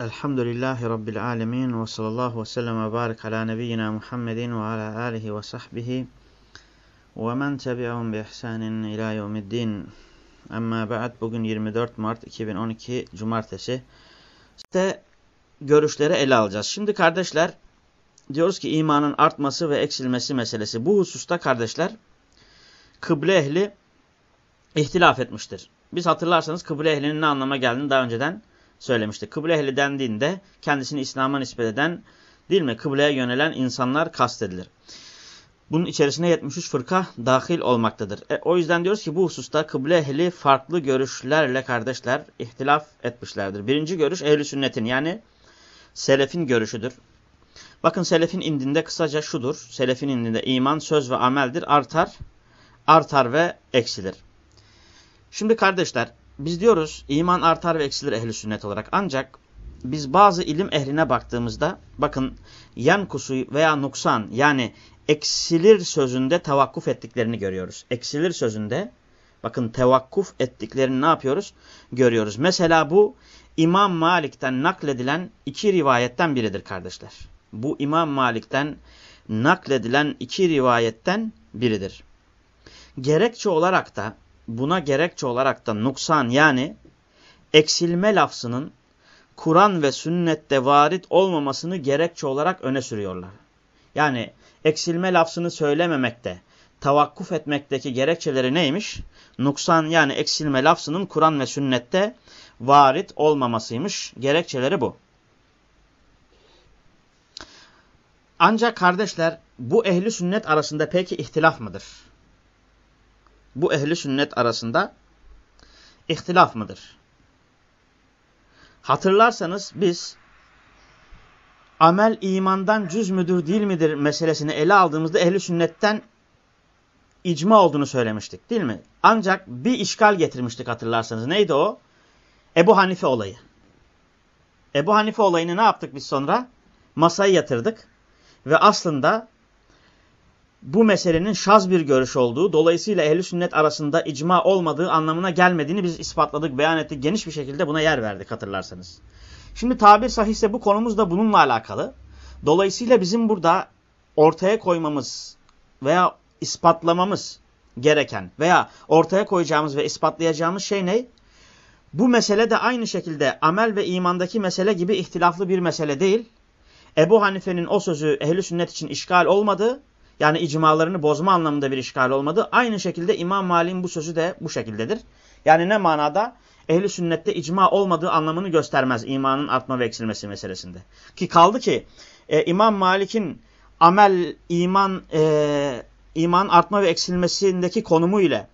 Elhamdülillahi Rabbil alemin ve sallallahu ve sellem ve barik ala nebiyyina Muhammedin ve ala alihi ve sahbihi ve men tebi'ahum bi ihsanin ila yevmiddin. Amma ba'd bugün 24 Mart 2012 Cumartesi. İşte görüşleri ele alacağız. Şimdi kardeşler diyoruz ki imanın artması ve eksilmesi meselesi. Bu hususta kardeşler kıble ehli ihtilaf etmiştir. Biz hatırlarsanız kıble ehlinin ne anlama geldiğini daha önceden söylemiştik. Kıble ehli dendiğinde kendisini İslam'a nispet eden değil mi? Kıbleye yönelen insanlar kastedilir. Bunun içerisine 73 fırka dahil olmaktadır. E, o yüzden diyoruz ki bu hususta kıble ehli farklı görüşlerle kardeşler ihtilaf etmişlerdir. Birinci görüş ehli sünnetin yani selefin görüşüdür. Bakın selefin indinde kısaca şudur. Selefin indinde iman, söz ve ameldir. Artar, artar ve eksilir. Şimdi kardeşler biz diyoruz iman artar ve eksilir ehli sünnet olarak. Ancak biz bazı ilim ehline baktığımızda bakın yan kusu veya nuksan yani eksilir sözünde tavakkuf ettiklerini görüyoruz. Eksilir sözünde bakın tevakkuf ettiklerini ne yapıyoruz? Görüyoruz. Mesela bu İmam Malik'ten nakledilen iki rivayetten biridir kardeşler. Bu İmam Malik'ten nakledilen iki rivayetten biridir. Gerekçe olarak da buna gerekçe olarak da nuksan yani eksilme lafzının Kur'an ve sünnette varit olmamasını gerekçe olarak öne sürüyorlar. Yani eksilme lafzını söylememekte, tavakkuf etmekteki gerekçeleri neymiş? Nuksan yani eksilme lafzının Kur'an ve sünnette varit olmamasıymış. Gerekçeleri bu. Ancak kardeşler bu ehli sünnet arasında peki ihtilaf mıdır? Bu ehli sünnet arasında ihtilaf mıdır? Hatırlarsanız biz amel imandan cüz müdür değil midir meselesini ele aldığımızda ehli sünnetten icma olduğunu söylemiştik değil mi? Ancak bir işgal getirmiştik hatırlarsanız. Neydi o? Ebu Hanife olayı. Ebu Hanife olayını ne yaptık biz sonra? Masayı yatırdık. Ve aslında bu meselenin şaz bir görüş olduğu, dolayısıyla ehli sünnet arasında icma olmadığı anlamına gelmediğini biz ispatladık, beyan ettik. Geniş bir şekilde buna yer verdik hatırlarsanız. Şimdi tabir sahihse bu konumuz da bununla alakalı. Dolayısıyla bizim burada ortaya koymamız veya ispatlamamız gereken veya ortaya koyacağımız ve ispatlayacağımız şey ne? Bu mesele de aynı şekilde amel ve imandaki mesele gibi ihtilaflı bir mesele değil. Ebu Hanife'nin o sözü ehli sünnet için işgal olmadı yani icmalarını bozma anlamında bir işgal olmadı. Aynı şekilde İmam Malik'in bu sözü de bu şekildedir. Yani ne manada? Ehli sünnette icma olmadığı anlamını göstermez imanın artma ve eksilmesi meselesinde. Ki kaldı ki e, İmam Malik'in amel, iman, e, iman artma ve eksilmesindeki konumu ile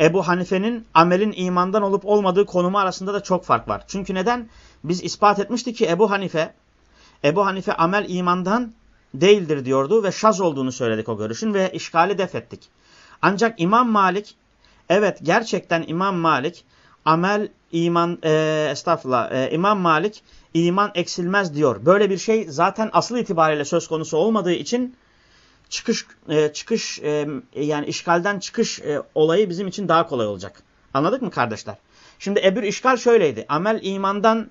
Ebu Hanife'nin amelin imandan olup olmadığı konumu arasında da çok fark var. Çünkü neden? Biz ispat etmiştik ki Ebu Hanife, Ebu Hanife amel imandan değildir diyordu ve şaz olduğunu söyledik o görüşün ve işgali def ettik. Ancak İmam Malik, evet gerçekten İmam Malik amel, iman, e, estağfurullah, e, İmam Malik iman eksilmez diyor. Böyle bir şey zaten asıl itibariyle söz konusu olmadığı için çıkış, e, çıkış e, yani işgalden çıkış e, olayı bizim için daha kolay olacak. Anladık mı kardeşler? Şimdi Ebür işgal şöyleydi. Amel imandan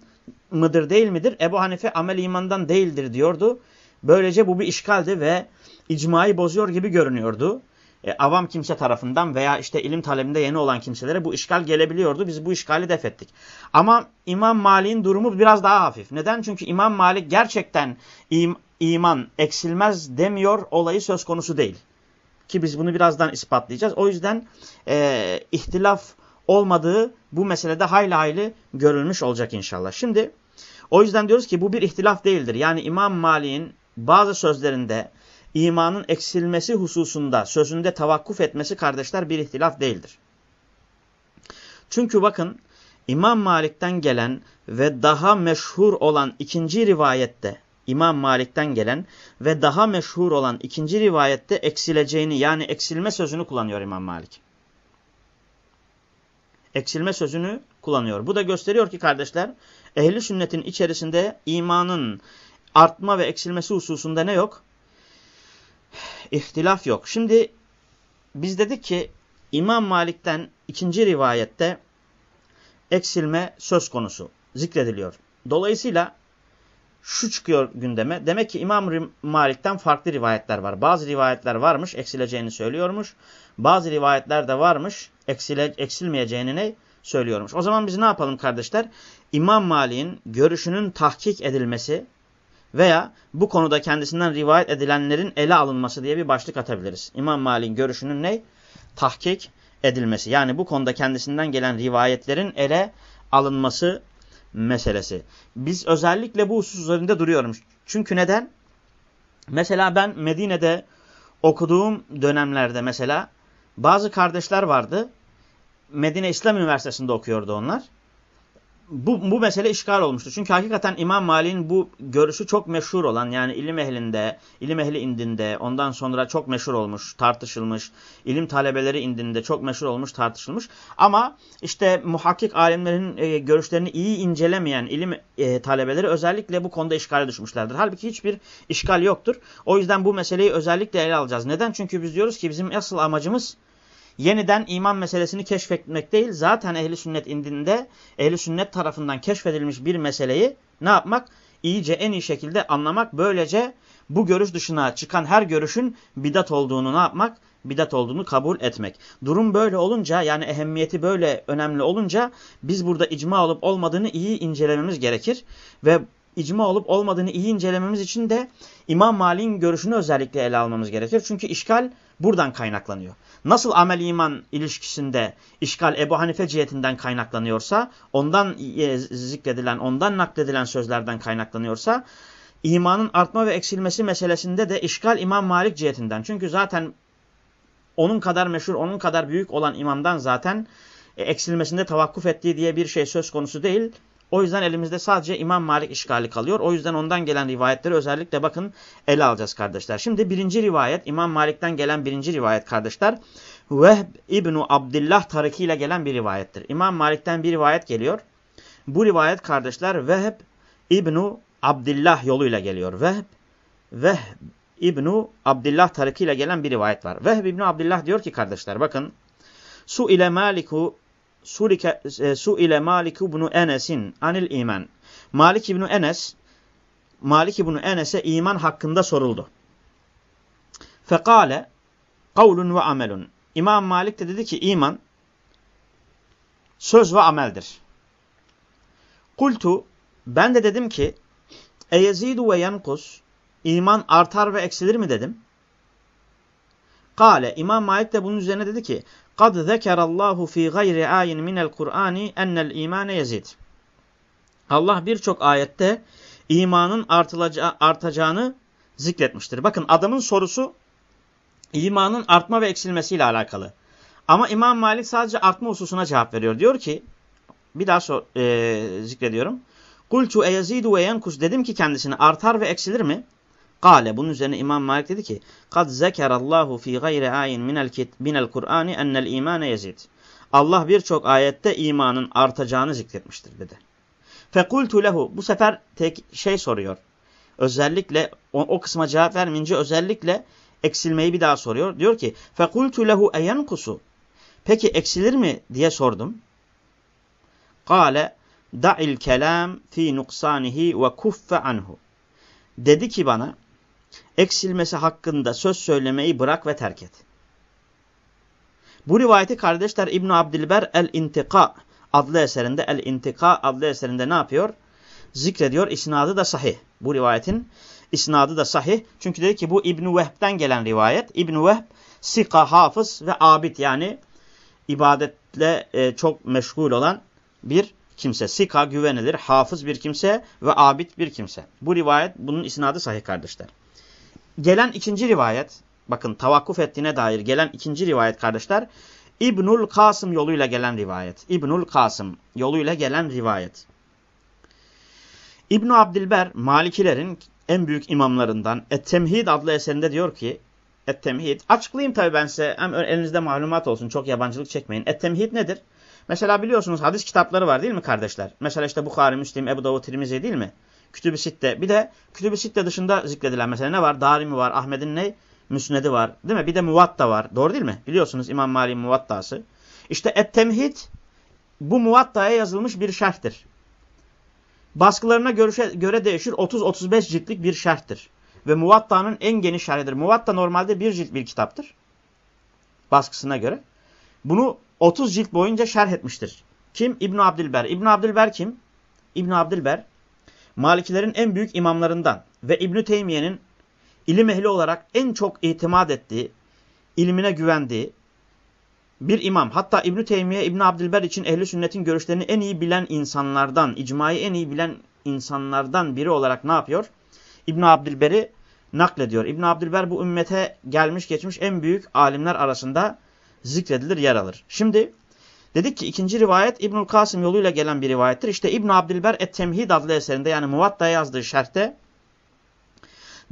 mıdır değil midir? Ebu Hanife amel imandan değildir diyordu. Böylece bu bir işgaldi ve icmayı bozuyor gibi görünüyordu. E, avam kimse tarafından veya işte ilim talebinde yeni olan kimselere bu işgal gelebiliyordu. Biz bu işgali def ettik. Ama İmam Malik'in durumu biraz daha hafif. Neden? Çünkü İmam Malik gerçekten im iman eksilmez demiyor olayı söz konusu değil. Ki biz bunu birazdan ispatlayacağız. O yüzden e, ihtilaf olmadığı bu meselede hayli hayli görülmüş olacak inşallah. Şimdi o yüzden diyoruz ki bu bir ihtilaf değildir. Yani İmam Malik'in bazı sözlerinde imanın eksilmesi hususunda sözünde tavakkuf etmesi kardeşler bir ihtilaf değildir. Çünkü bakın İmam Malik'ten gelen ve daha meşhur olan ikinci rivayette İmam Malik'ten gelen ve daha meşhur olan ikinci rivayette eksileceğini yani eksilme sözünü kullanıyor İmam Malik. Eksilme sözünü kullanıyor. Bu da gösteriyor ki kardeşler ehli sünnetin içerisinde imanın artma ve eksilmesi hususunda ne yok? İhtilaf yok. Şimdi biz dedik ki İmam Malik'ten ikinci rivayette eksilme söz konusu zikrediliyor. Dolayısıyla şu çıkıyor gündeme. Demek ki İmam Malik'ten farklı rivayetler var. Bazı rivayetler varmış, eksileceğini söylüyormuş. Bazı rivayetler de varmış, eksile, eksilmeyeceğini ne söylüyormuş. O zaman biz ne yapalım kardeşler? İmam Malik'in görüşünün tahkik edilmesi veya bu konuda kendisinden rivayet edilenlerin ele alınması diye bir başlık atabiliriz. İmam Malik'in görüşünün ne? Tahkik edilmesi. Yani bu konuda kendisinden gelen rivayetlerin ele alınması meselesi. Biz özellikle bu husus üzerinde duruyorum. Çünkü neden? Mesela ben Medine'de okuduğum dönemlerde mesela bazı kardeşler vardı. Medine İslam Üniversitesi'nde okuyordu onlar bu, bu mesele işgal olmuştu. Çünkü hakikaten İmam Malik'in bu görüşü çok meşhur olan yani ilim ehlinde, ilim ehli indinde ondan sonra çok meşhur olmuş, tartışılmış. ilim talebeleri indinde çok meşhur olmuş, tartışılmış. Ama işte muhakkik alimlerin e, görüşlerini iyi incelemeyen ilim e, talebeleri özellikle bu konuda işgale düşmüşlerdir. Halbuki hiçbir işgal yoktur. O yüzden bu meseleyi özellikle ele alacağız. Neden? Çünkü biz diyoruz ki bizim asıl amacımız yeniden iman meselesini keşfetmek değil, zaten ehli sünnet indinde ehli sünnet tarafından keşfedilmiş bir meseleyi ne yapmak? İyice en iyi şekilde anlamak. Böylece bu görüş dışına çıkan her görüşün bidat olduğunu ne yapmak? Bidat olduğunu kabul etmek. Durum böyle olunca yani ehemmiyeti böyle önemli olunca biz burada icma olup olmadığını iyi incelememiz gerekir. Ve icma olup olmadığını iyi incelememiz için de İmam Malik'in görüşünü özellikle ele almamız gerekir. Çünkü işgal buradan kaynaklanıyor. Nasıl amel iman ilişkisinde işgal Ebu Hanife cihetinden kaynaklanıyorsa, ondan e, zikredilen, ondan nakledilen sözlerden kaynaklanıyorsa, imanın artma ve eksilmesi meselesinde de işgal İmam Malik cihetinden. Çünkü zaten onun kadar meşhur, onun kadar büyük olan imamdan zaten e, eksilmesinde tavakkuf ettiği diye bir şey söz konusu değil. O yüzden elimizde sadece İmam Malik işgali kalıyor. O yüzden ondan gelen rivayetleri özellikle bakın ele alacağız kardeşler. Şimdi birinci rivayet İmam Malik'ten gelen birinci rivayet kardeşler. Vehb İbnu Abdullah tarikiyle gelen bir rivayettir. İmam Malik'ten bir rivayet geliyor. Bu rivayet kardeşler Vehb İbnu Abdullah yoluyla geliyor. Vehb, Vehb İbnu Abdullah tarikiyle gelen bir rivayet var. Vehb İbnu Abdullah diyor ki kardeşler bakın. Su ile Maliku su ile Malik ibn Enes'in anil iman. Malik ibn Enes Malik ibn Enes'e iman hakkında soruldu. Fekale kavlun ve amelun. İmam Malik de dedi ki iman söz ve ameldir. Kultu ben de dedim ki eyezidu ve yenkus iman artar ve eksilir mi dedim. Kale İmam Malik de bunun üzerine dedi ki قَدْ ذَكَرَ اللّٰهُ ف۪ي غَيْرِ آيٍ مِنَ الْقُرْآنِ اَنَّ الْا۪يمَانَ يَزِيدُ Allah birçok ayette imanın artacağını zikretmiştir. Bakın adamın sorusu imanın artma ve eksilmesiyle alakalı. Ama İmam Malik sadece artma hususuna cevap veriyor. Diyor ki bir daha sor, e, zikrediyorum. Kultu eyezidu ve yenkus dedim ki kendisine artar ve eksilir mi? Kale bunun üzerine İmam Malik dedi ki kad zekerallahu fi gayri ayin minel minel Kur'ani ennel imane yezid. Allah birçok ayette imanın artacağını zikretmiştir dedi. Fekultu lehu bu sefer tek şey soruyor. Özellikle o, o kısma cevap vermeyince özellikle eksilmeyi bir daha soruyor. Diyor ki fekultu lehu eyenkusu. Peki eksilir mi diye sordum. Kale da'il kelam fi nuksanihi ve kuffe anhu. Dedi ki bana eksilmesi hakkında söz söylemeyi bırak ve terk et. Bu rivayeti kardeşler İbn Abdilber El-İntika adlı eserinde El-İntika adlı eserinde ne yapıyor? Zikrediyor. İsnadı da sahih. Bu rivayetin isnadı da sahih. Çünkü dedi ki bu İbn Vehb'den gelen rivayet. İbn Vehb sika, hafız ve abid yani ibadetle e, çok meşgul olan bir kimse. Sika güvenilir, hafız bir kimse ve abid bir kimse. Bu rivayet bunun isnadı sahih kardeşler. Gelen ikinci rivayet, bakın tavakkuf ettiğine dair gelen ikinci rivayet kardeşler, İbnül Kasım yoluyla gelen rivayet. İbnül Kasım yoluyla gelen rivayet. İbn Abdilber Malikilerin en büyük imamlarından Et-Temhid adlı eserinde diyor ki Et-Temhid açıklayayım tabii ben size hem elinizde malumat olsun çok yabancılık çekmeyin. Et-Temhid nedir? Mesela biliyorsunuz hadis kitapları var değil mi kardeşler? Mesela işte Bukhari, Müslim, Ebu Davud, Tirmizi değil mi? Kütüb-i Sitte. Bir de Kütüb-i Sitte dışında zikredilen mesela ne var? Darimi var, Ahmet'in ne? Müsnedi var. Değil mi? Bir de Muvatta var. Doğru değil mi? Biliyorsunuz İmam Malik'in Muvatta'sı. İşte Et-Temhid bu Muvatta'ya yazılmış bir şerhtir. Baskılarına göre, göre değişir 30-35 ciltlik bir şerhtir. Ve Muvatta'nın en geniş şerhidir. Muvatta normalde bir cilt bir kitaptır. Baskısına göre. Bunu 30 cilt boyunca şerh etmiştir. Kim? İbn Abdülber. İbn Abdülber kim? İbn Abdülber Malikilerin en büyük imamlarından ve İbn Teymiye'nin ilim ehli olarak en çok itimat ettiği, ilmine güvendiği bir imam. Hatta İbn Teymiye İbn Abdülber için ehli sünnetin görüşlerini en iyi bilen insanlardan, icmayı en iyi bilen insanlardan biri olarak ne yapıyor? İbn Abdülber'i naklediyor. İbn Abdülber bu ümmete gelmiş geçmiş en büyük alimler arasında zikredilir, yer alır. Şimdi dedik ki ikinci rivayet İbnül Kasım yoluyla gelen bir rivayettir. İşte İbn Abdülber Et-Temhid adlı eserinde yani Muvatta'ya yazdığı şerhte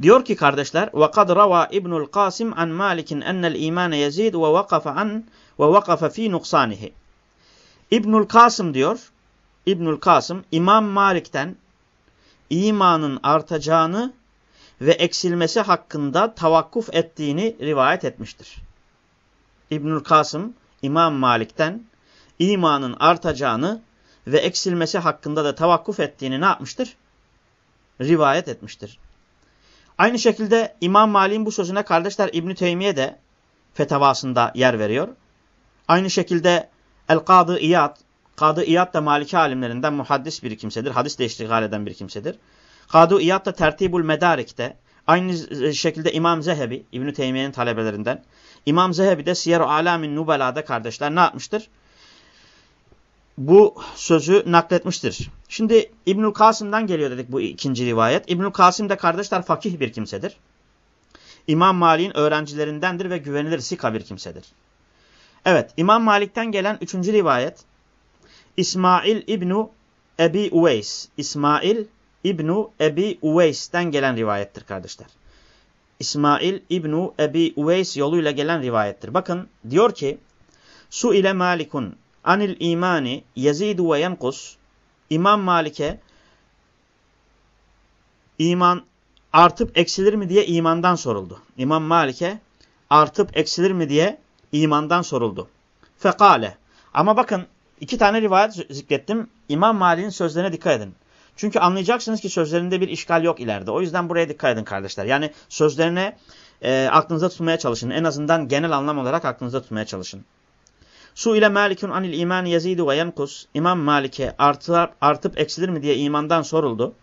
diyor ki kardeşler وَقَدْ رَوَى İbnül Kasım an Malik'in ennel imane yezid ve vakafa an ve vakafa fi nuksanihi. İbnül Kasım diyor. İbnül Kasım İmam Malik'ten imanın artacağını ve eksilmesi hakkında tavakkuf ettiğini rivayet etmiştir. İbnül Kasım İmam Malik'ten imanın artacağını ve eksilmesi hakkında da tavakkuf ettiğini ne yapmıştır? Rivayet etmiştir. Aynı şekilde İmam Malik'in bu sözüne kardeşler İbn Teymiye de fetavasında yer veriyor. Aynı şekilde El-Kadı İyad, Kadı İyad da Maliki alimlerinden muhaddis bir kimsedir. Hadisle iştigal eden bir kimsedir. Kadı İyad da Tertibul Medarik'te, aynı şekilde İmam Zehebi, İbn-i Teymiye'nin talebelerinden. İmam Zehebi de Siyer-i Alamin Nubela'da kardeşler ne yapmıştır? Bu sözü nakletmiştir. Şimdi İbnül Kasım'dan geliyor dedik bu ikinci rivayet. İbnül Kasım de kardeşler fakih bir kimsedir. İmam Malik'in öğrencilerindendir ve güvenilir sika bir kimsedir. Evet İmam Malik'ten gelen üçüncü rivayet İsmail İbnu Ebi Uveys. İsmail İbnu Ebi Uveys'ten gelen rivayettir kardeşler. İsmail İbnu Ebi Uveys yoluyla gelen rivayettir. Bakın diyor ki Su ile Malikun anil imani yezidu ve yenkus İmam Malik'e iman artıp eksilir mi diye imandan soruldu. İmam Malik'e artıp eksilir mi diye imandan soruldu. Fekale. Ama bakın iki tane rivayet zikrettim. İmam Malik'in sözlerine dikkat edin. Çünkü anlayacaksınız ki sözlerinde bir işgal yok ileride. O yüzden buraya dikkat edin kardeşler. Yani sözlerine e, aklınıza tutmaya çalışın. En azından genel anlam olarak aklınıza tutmaya çalışın. Su ile Malikun anil iman yezidu ve yenkus. İmam Malik'e artıp, artıp eksilir mi diye imandan soruldu.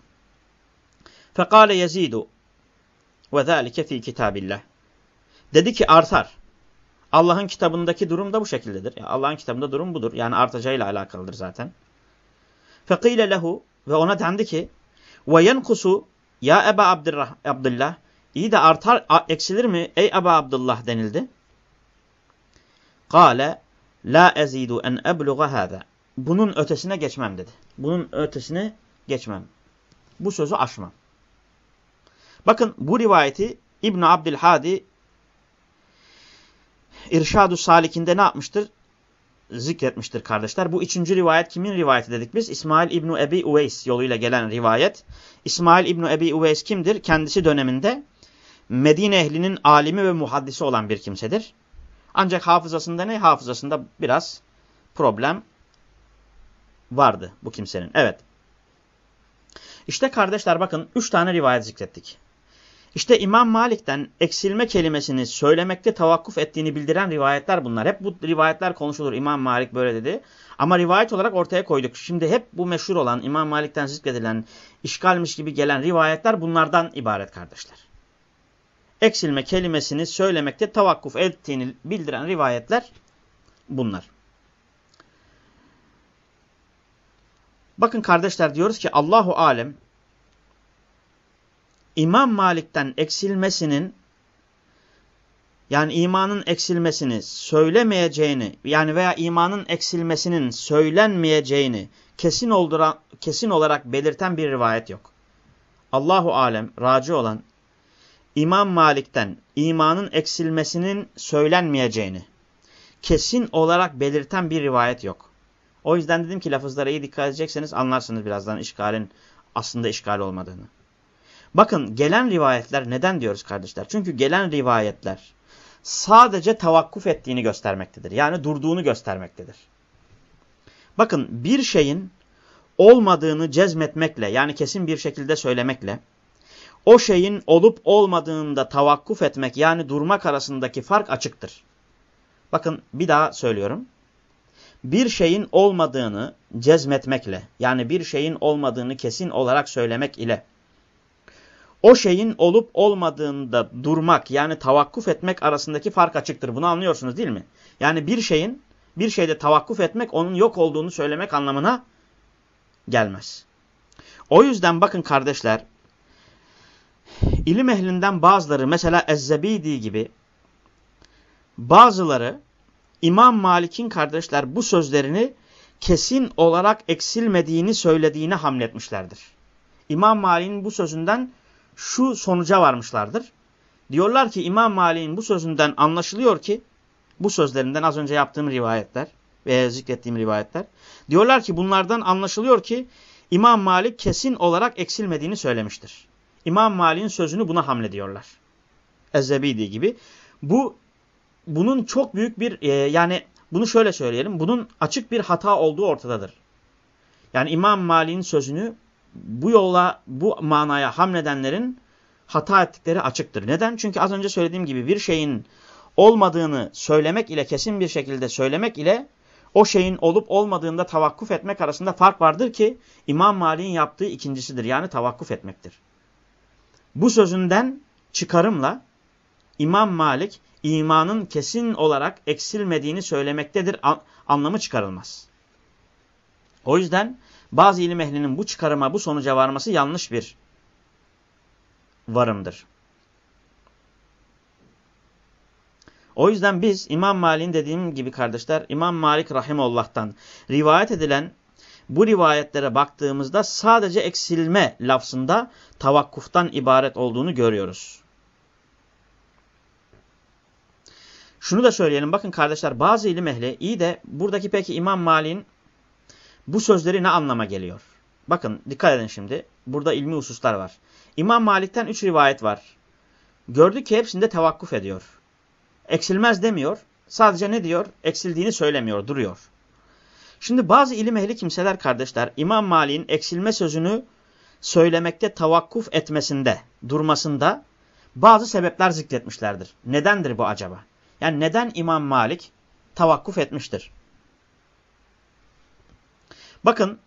Fekale yezidu ve zâlike fi kitabillah. Dedi ki artar. Allah'ın kitabındaki durum da bu şekildedir. Allah'ın kitabında durum budur. Yani artacağıyla alakalıdır zaten. Fekile lehu ve ona dendi ki ve yenkusu ya Eba Abdullah iyi de artar eksilir mi ey Eba Abdullah denildi. Kale la ezidu en ebluğa hâzâ. Bunun ötesine geçmem dedi. Bunun ötesine geçmem. Bu sözü aşmam. Bakın bu rivayeti İbn Abdülhadi İrşadu Salik'inde ne yapmıştır? Zikretmiştir kardeşler. Bu üçüncü rivayet kimin rivayeti dedik biz? İsmail İbni Ebi Uveys yoluyla gelen rivayet. İsmail İbni Ebi Uveys kimdir? Kendisi döneminde Medine ehlinin alimi ve muhaddisi olan bir kimsedir. Ancak hafızasında ne? Hafızasında biraz problem vardı bu kimsenin. Evet. İşte kardeşler bakın üç tane rivayet zikrettik. İşte İmam Malik'ten eksilme kelimesini söylemekte tavakkuf ettiğini bildiren rivayetler bunlar. Hep bu rivayetler konuşulur. İmam Malik böyle dedi. Ama rivayet olarak ortaya koyduk. Şimdi hep bu meşhur olan İmam Malik'ten zikredilen, işgalmiş gibi gelen rivayetler bunlardan ibaret kardeşler. Eksilme kelimesini söylemekte tavakkuf ettiğini bildiren rivayetler bunlar. Bakın kardeşler diyoruz ki Allahu Alem İmam Malik'ten eksilmesinin yani imanın eksilmesini söylemeyeceğini yani veya imanın eksilmesinin söylenmeyeceğini kesin, olduran, kesin olarak belirten bir rivayet yok. Allahu alem raci olan İmam Malik'ten imanın eksilmesinin söylenmeyeceğini kesin olarak belirten bir rivayet yok. O yüzden dedim ki lafızlara iyi dikkat edecekseniz anlarsınız birazdan işgalin aslında işgal olmadığını. Bakın gelen rivayetler neden diyoruz kardeşler? Çünkü gelen rivayetler sadece tavakkuf ettiğini göstermektedir. Yani durduğunu göstermektedir. Bakın bir şeyin olmadığını cezmetmekle yani kesin bir şekilde söylemekle o şeyin olup olmadığında tavakkuf etmek yani durmak arasındaki fark açıktır. Bakın bir daha söylüyorum. Bir şeyin olmadığını cezmetmekle yani bir şeyin olmadığını kesin olarak söylemek ile o şeyin olup olmadığında durmak yani tavakkuf etmek arasındaki fark açıktır. Bunu anlıyorsunuz değil mi? Yani bir şeyin bir şeyde tavakkuf etmek onun yok olduğunu söylemek anlamına gelmez. O yüzden bakın kardeşler ilim ehlinden bazıları mesela Ezzebidi gibi bazıları İmam Malik'in kardeşler bu sözlerini kesin olarak eksilmediğini söylediğine hamletmişlerdir. İmam Malik'in bu sözünden şu sonuca varmışlardır. Diyorlar ki İmam Malik'in bu sözünden anlaşılıyor ki bu sözlerinden az önce yaptığım rivayetler veya zikrettiğim rivayetler. Diyorlar ki bunlardan anlaşılıyor ki İmam Malik kesin olarak eksilmediğini söylemiştir. İmam Malik'in sözünü buna hamlediyorlar. Ezzebidi gibi. Bu bunun çok büyük bir e, yani bunu şöyle söyleyelim. Bunun açık bir hata olduğu ortadadır. Yani İmam Malik'in sözünü bu yolla bu manaya hamledenlerin hata ettikleri açıktır. Neden? Çünkü az önce söylediğim gibi bir şeyin olmadığını söylemek ile kesin bir şekilde söylemek ile o şeyin olup olmadığında tavakkuf etmek arasında fark vardır ki İmam Malik'in yaptığı ikincisidir. Yani tavakkuf etmektir. Bu sözünden çıkarımla İmam Malik imanın kesin olarak eksilmediğini söylemektedir anlamı çıkarılmaz. O yüzden bazı ilim ehlinin bu çıkarıma, bu sonuca varması yanlış bir varımdır. O yüzden biz İmam Malik'in dediğim gibi kardeşler İmam Malik Rahimullah'tan rivayet edilen bu rivayetlere baktığımızda sadece eksilme lafzında tavakkuftan ibaret olduğunu görüyoruz. Şunu da söyleyelim bakın kardeşler bazı ilim ehli iyi de buradaki peki İmam Malik'in bu sözleri ne anlama geliyor? Bakın dikkat edin şimdi. Burada ilmi hususlar var. İmam Malik'ten üç rivayet var. Gördük ki hepsinde tevakkuf ediyor. Eksilmez demiyor. Sadece ne diyor? Eksildiğini söylemiyor, duruyor. Şimdi bazı ilim ehli kimseler kardeşler İmam Malik'in eksilme sözünü söylemekte tavakkuf etmesinde, durmasında bazı sebepler zikretmişlerdir. Nedendir bu acaba? Yani neden İmam Malik tavakkuf etmiştir? Bakın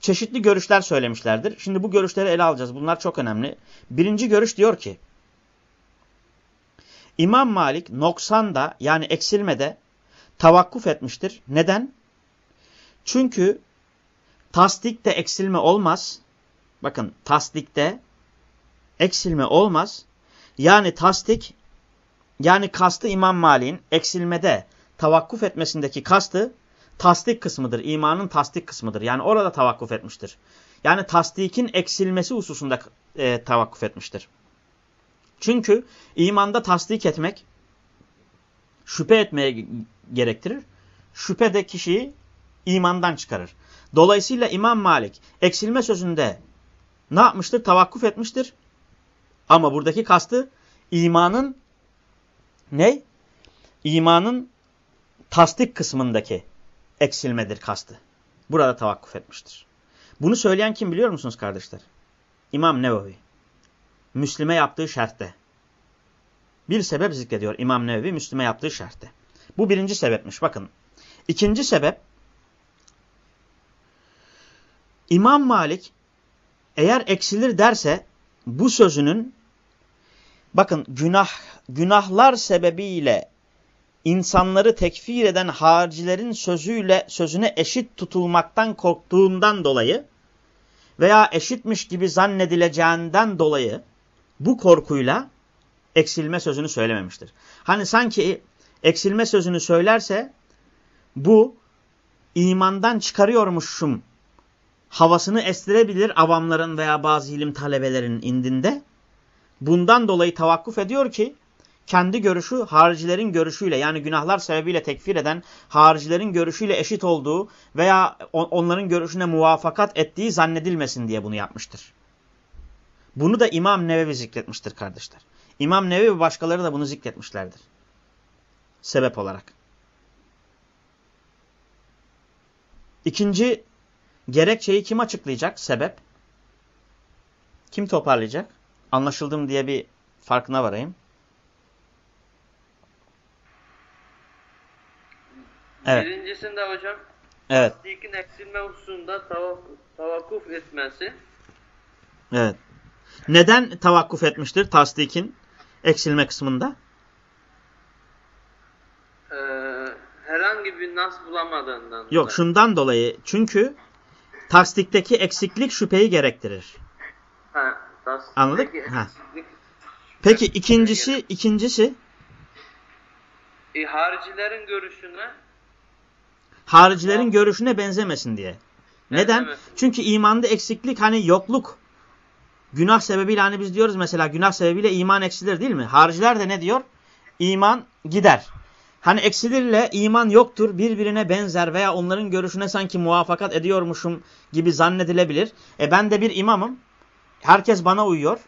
çeşitli görüşler söylemişlerdir. Şimdi bu görüşleri ele alacağız. Bunlar çok önemli. Birinci görüş diyor ki İmam Malik noksanda yani eksilmede tavakkuf etmiştir. Neden? Çünkü tasdikte eksilme olmaz. Bakın tasdikte eksilme olmaz. Yani tasdik yani kastı İmam Malik'in eksilmede tavakkuf etmesindeki kastı tasdik kısmıdır. İmanın tasdik kısmıdır. Yani orada tavakkuf etmiştir. Yani tasdikin eksilmesi hususunda e, tavakkuf etmiştir. Çünkü imanda tasdik etmek şüphe etmeye gerektirir. Şüphe de kişiyi imandan çıkarır. Dolayısıyla İmam Malik eksilme sözünde ne yapmıştır? Tavakkuf etmiştir. Ama buradaki kastı imanın ne? İmanın tasdik kısmındaki eksilmedir kastı. Burada tavakkuf etmiştir. Bunu söyleyen kim biliyor musunuz kardeşler? İmam Nevevi. Müslüme yaptığı şerhte. Bir sebep zikrediyor İmam Nevevi Müslüme yaptığı şerhte. Bu birinci sebepmiş bakın. İkinci sebep İmam Malik eğer eksilir derse bu sözünün bakın günah günahlar sebebiyle insanları tekfir eden haricilerin sözüyle sözüne eşit tutulmaktan korktuğundan dolayı veya eşitmiş gibi zannedileceğinden dolayı bu korkuyla eksilme sözünü söylememiştir. Hani sanki eksilme sözünü söylerse bu imandan çıkarıyormuşum havasını estirebilir avamların veya bazı ilim talebelerinin indinde. Bundan dolayı tavakkuf ediyor ki kendi görüşü haricilerin görüşüyle yani günahlar sebebiyle tekfir eden haricilerin görüşüyle eşit olduğu veya onların görüşüne muvafakat ettiği zannedilmesin diye bunu yapmıştır. Bunu da İmam Nevevi zikretmiştir kardeşler. İmam Nevevi ve başkaları da bunu zikretmişlerdir. Sebep olarak. İkinci gerekçeyi kim açıklayacak? Sebep. Kim toparlayacak? Anlaşıldım diye bir farkına varayım. Evet. Birincisinde hocam evet. tasdikin eksilme hususunda tavakkuf etmesi. Evet. Neden tavakkuf etmiştir tasdikin eksilme kısmında? Ee, herhangi bir nas bulamadığından. Yok dolayı. şundan dolayı. Çünkü tasdikteki eksiklik şüpheyi gerektirir. Ha, Anladık? Ha. Peki ikincisi, ikincisi? E, haricilerin görüşüne haricilerin görüşüne benzemesin diye. Neden? Benzemesin. Çünkü imanda eksiklik hani yokluk. Günah sebebiyle hani biz diyoruz mesela günah sebebiyle iman eksilir değil mi? Hariciler de ne diyor? İman gider. Hani eksilirle iman yoktur, birbirine benzer veya onların görüşüne sanki muvafakat ediyormuşum gibi zannedilebilir. E ben de bir imamım. Herkes bana uyuyor.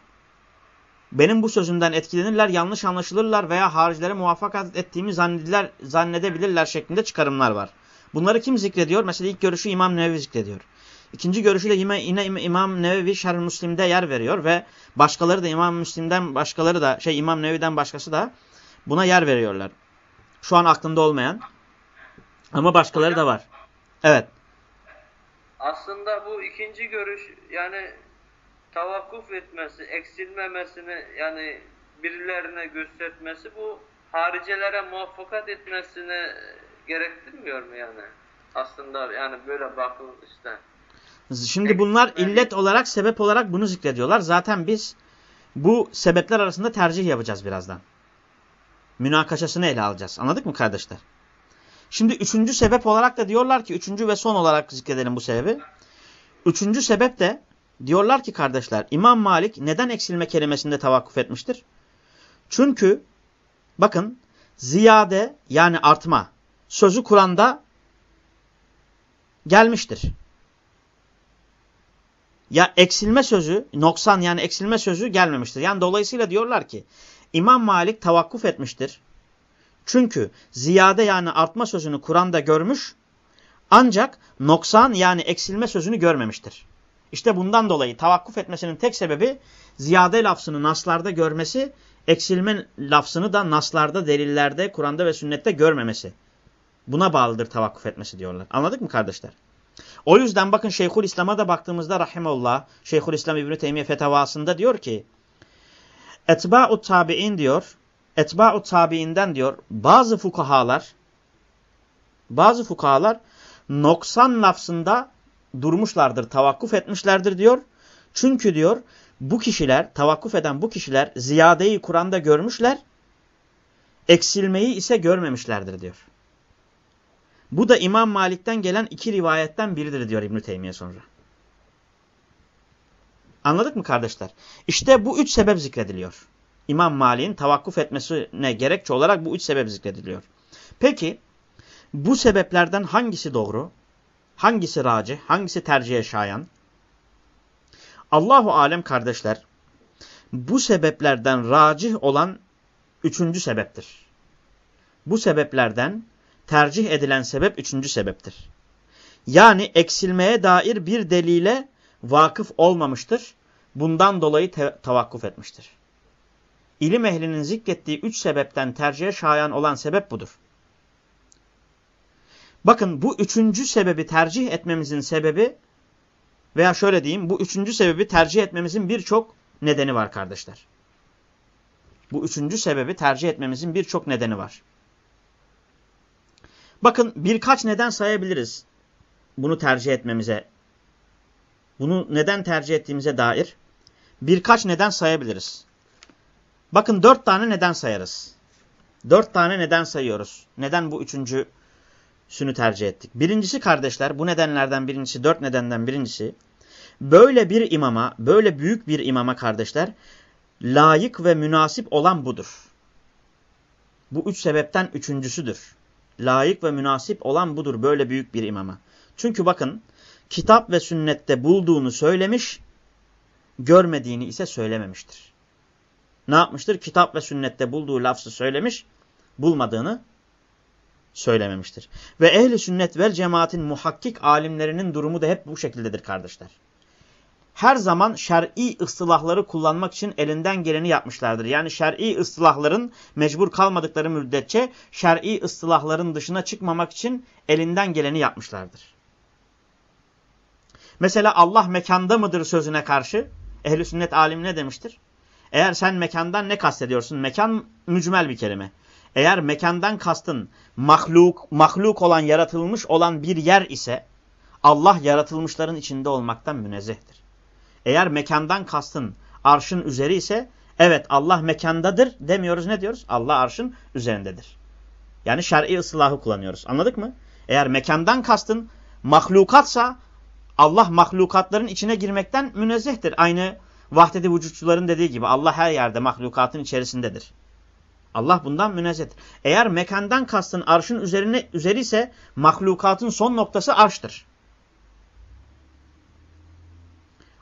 Benim bu sözümden etkilenirler, yanlış anlaşılırlar veya haricilere muvaffakat ettiğimi zannediler, zannedebilirler şeklinde çıkarımlar var. Bunları kim zikrediyor? Mesela ilk görüşü İmam Nevevi zikrediyor. İkinci görüşüyle yine, yine İmam Nevevi Şerh Müslim'de yer veriyor ve başkaları da İmam Müslim'den başkaları da şey İmam Nevevi'den başkası da buna yer veriyorlar. Şu an aklımda olmayan ama başkaları da var. Evet. Aslında bu ikinci görüş yani tavakkuf etmesi, eksilmemesini yani birilerine göstermesi bu haricelere muvaffakat etmesini gerektirmiyor mu yani? Aslında yani böyle bakın işte. Şimdi bunlar illet olarak, sebep olarak bunu zikrediyorlar. Zaten biz bu sebepler arasında tercih yapacağız birazdan. Münakaşasını ele alacağız. Anladık mı kardeşler? Şimdi üçüncü sebep olarak da diyorlar ki, üçüncü ve son olarak zikredelim bu sebebi. Üçüncü sebep de diyorlar ki kardeşler, İmam Malik neden eksilme kelimesinde tavakkuf etmiştir? Çünkü bakın ziyade yani artma sözü Kur'an'da gelmiştir. Ya eksilme sözü, noksan yani eksilme sözü gelmemiştir. Yani dolayısıyla diyorlar ki İmam Malik tavakkuf etmiştir. Çünkü ziyade yani artma sözünü Kur'an'da görmüş ancak noksan yani eksilme sözünü görmemiştir. İşte bundan dolayı tavakkuf etmesinin tek sebebi ziyade lafzını naslarda görmesi, eksilme lafzını da naslarda, delillerde, Kur'an'da ve sünnette görmemesi. Buna bağlıdır tavakkuf etmesi diyorlar. Anladık mı kardeşler? O yüzden bakın Şeyhül İslam'a da baktığımızda rahimullah, Şeyhül İslam İbn Teymiye fetavasında diyor ki Etba'u tabi'in diyor, Etba'u tabi'inden diyor bazı fukahalar bazı fukahalar noksan lafzında durmuşlardır, tavakkuf etmişlerdir diyor. Çünkü diyor bu kişiler, tavakkuf eden bu kişiler ziyadeyi Kur'an'da görmüşler, eksilmeyi ise görmemişlerdir diyor. Bu da İmam Malik'ten gelen iki rivayetten biridir diyor İbn-i Teymiye sonra. Anladık mı kardeşler? İşte bu üç sebep zikrediliyor. İmam Malik'in tavakkuf etmesine gerekçe olarak bu üç sebep zikrediliyor. Peki bu sebeplerden hangisi doğru? Hangisi racih? Hangisi tercihe şayan? Allahu alem kardeşler bu sebeplerden racih olan üçüncü sebeptir. Bu sebeplerden tercih edilen sebep üçüncü sebeptir. Yani eksilmeye dair bir delile vakıf olmamıştır. Bundan dolayı tavakkuf etmiştir. İlim ehlinin zikrettiği üç sebepten tercihe şayan olan sebep budur. Bakın bu üçüncü sebebi tercih etmemizin sebebi veya şöyle diyeyim bu üçüncü sebebi tercih etmemizin birçok nedeni var kardeşler. Bu üçüncü sebebi tercih etmemizin birçok nedeni var. Bakın birkaç neden sayabiliriz bunu tercih etmemize. Bunu neden tercih ettiğimize dair birkaç neden sayabiliriz. Bakın dört tane neden sayarız. Dört tane neden sayıyoruz. Neden bu üçüncüsünü tercih ettik? Birincisi kardeşler, bu nedenlerden birincisi, dört nedenden birincisi, böyle bir imama, böyle büyük bir imama kardeşler, layık ve münasip olan budur. Bu üç sebepten üçüncüsüdür layık ve münasip olan budur böyle büyük bir imama. Çünkü bakın kitap ve sünnette bulduğunu söylemiş, görmediğini ise söylememiştir. Ne yapmıştır? Kitap ve sünnette bulduğu lafzı söylemiş, bulmadığını söylememiştir. Ve ehli sünnet vel cemaatin muhakkik alimlerinin durumu da hep bu şekildedir kardeşler. Her zaman şer'i ıstılahları kullanmak için elinden geleni yapmışlardır. Yani şer'i ıstılahların mecbur kalmadıkları müddetçe şer'i ıstılahların dışına çıkmamak için elinden geleni yapmışlardır. Mesela Allah mekanda mıdır sözüne karşı ehli sünnet alimi ne demiştir? Eğer sen mekandan ne kastediyorsun? Mekan mücmel bir kelime. Eğer mekandan kastın mahluk, mahluk olan, yaratılmış olan bir yer ise Allah yaratılmışların içinde olmaktan münezzehtir. Eğer mekandan kastın arşın üzeri ise evet Allah mekandadır demiyoruz ne diyoruz? Allah arşın üzerindedir. Yani şer'i ıslahı kullanıyoruz. Anladık mı? Eğer mekandan kastın mahlukatsa Allah mahlukatların içine girmekten münezzehtir. Aynı vahdedi vücutçuların dediği gibi Allah her yerde mahlukatın içerisindedir. Allah bundan münezzehtir. Eğer mekandan kastın arşın üzerine üzeri ise mahlukatın son noktası arştır.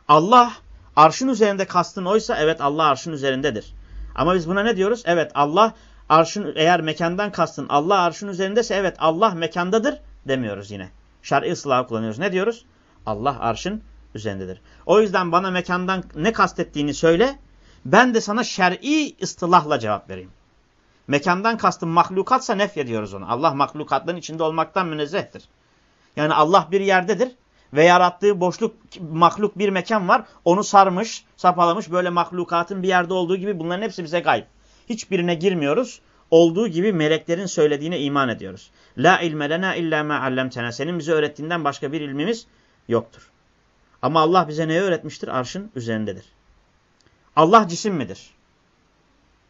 Allah arşın üzerinde kastın oysa evet Allah arşın üzerindedir. Ama biz buna ne diyoruz? Evet Allah arşın eğer mekandan kastın Allah arşın üzerindeyse evet Allah mekandadır demiyoruz yine. Şer'i ıslahı kullanıyoruz. Ne diyoruz? Allah arşın üzerindedir. O yüzden bana mekandan ne kastettiğini söyle. Ben de sana şer'i ıstılahla cevap vereyim. Mekandan kastım mahlukatsa nef ediyoruz onu. Allah mahlukatların içinde olmaktan münezzehtir. Yani Allah bir yerdedir ve yarattığı boşluk mahluk bir mekan var. Onu sarmış, sapalamış böyle mahlukatın bir yerde olduğu gibi bunların hepsi bize gayb. Hiçbirine girmiyoruz. Olduğu gibi meleklerin söylediğine iman ediyoruz. La ilme lena illa ma allamtena. Senin bize öğrettiğinden başka bir ilmimiz yoktur. Ama Allah bize neyi öğretmiştir? Arşın üzerindedir. Allah cisim midir?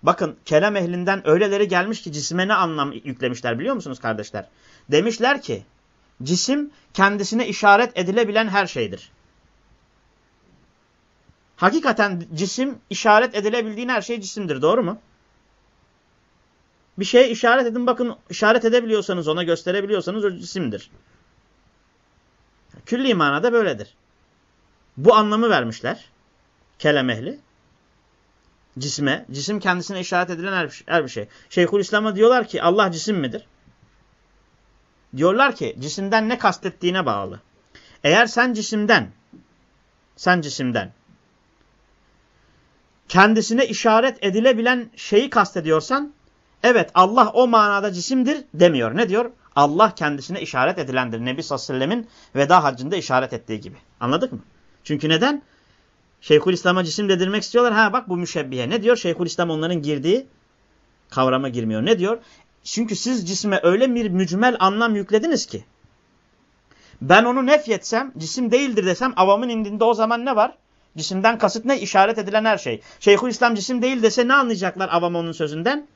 Bakın kelam ehlinden öyleleri gelmiş ki cisme ne anlam yüklemişler biliyor musunuz kardeşler? Demişler ki cisim kendisine işaret edilebilen her şeydir. Hakikaten cisim işaret edilebildiğin her şey cisimdir doğru mu? Bir şeye işaret edin bakın işaret edebiliyorsanız ona gösterebiliyorsanız o cisimdir. Külli manada böyledir. Bu anlamı vermişler. Ehli. Cisme. Cisim kendisine işaret edilen her, her bir şey. Şeyhülislam'a diyorlar ki Allah cisim midir? Diyorlar ki cisimden ne kastettiğine bağlı. Eğer sen cisimden sen cisimden kendisine işaret edilebilen şeyi kastediyorsan evet Allah o manada cisimdir demiyor. Ne diyor? Allah kendisine işaret edilendir. Nebi sallallahu aleyhi ve sellemin veda haccında işaret ettiği gibi. Anladık mı? Çünkü neden? Şeyhülislam'a cisim dedirmek istiyorlar. Ha bak bu müşebbihe. Ne diyor? Şeyhülislam onların girdiği kavrama girmiyor. Ne diyor? Çünkü siz cisme öyle bir mücmel anlam yüklediniz ki. Ben onu nefyetsem, cisim değildir desem avamın indinde o zaman ne var? Cisimden kasıt ne? İşaret edilen her şey. Şeyhülislam cisim değil dese ne anlayacaklar avam onun sözünden?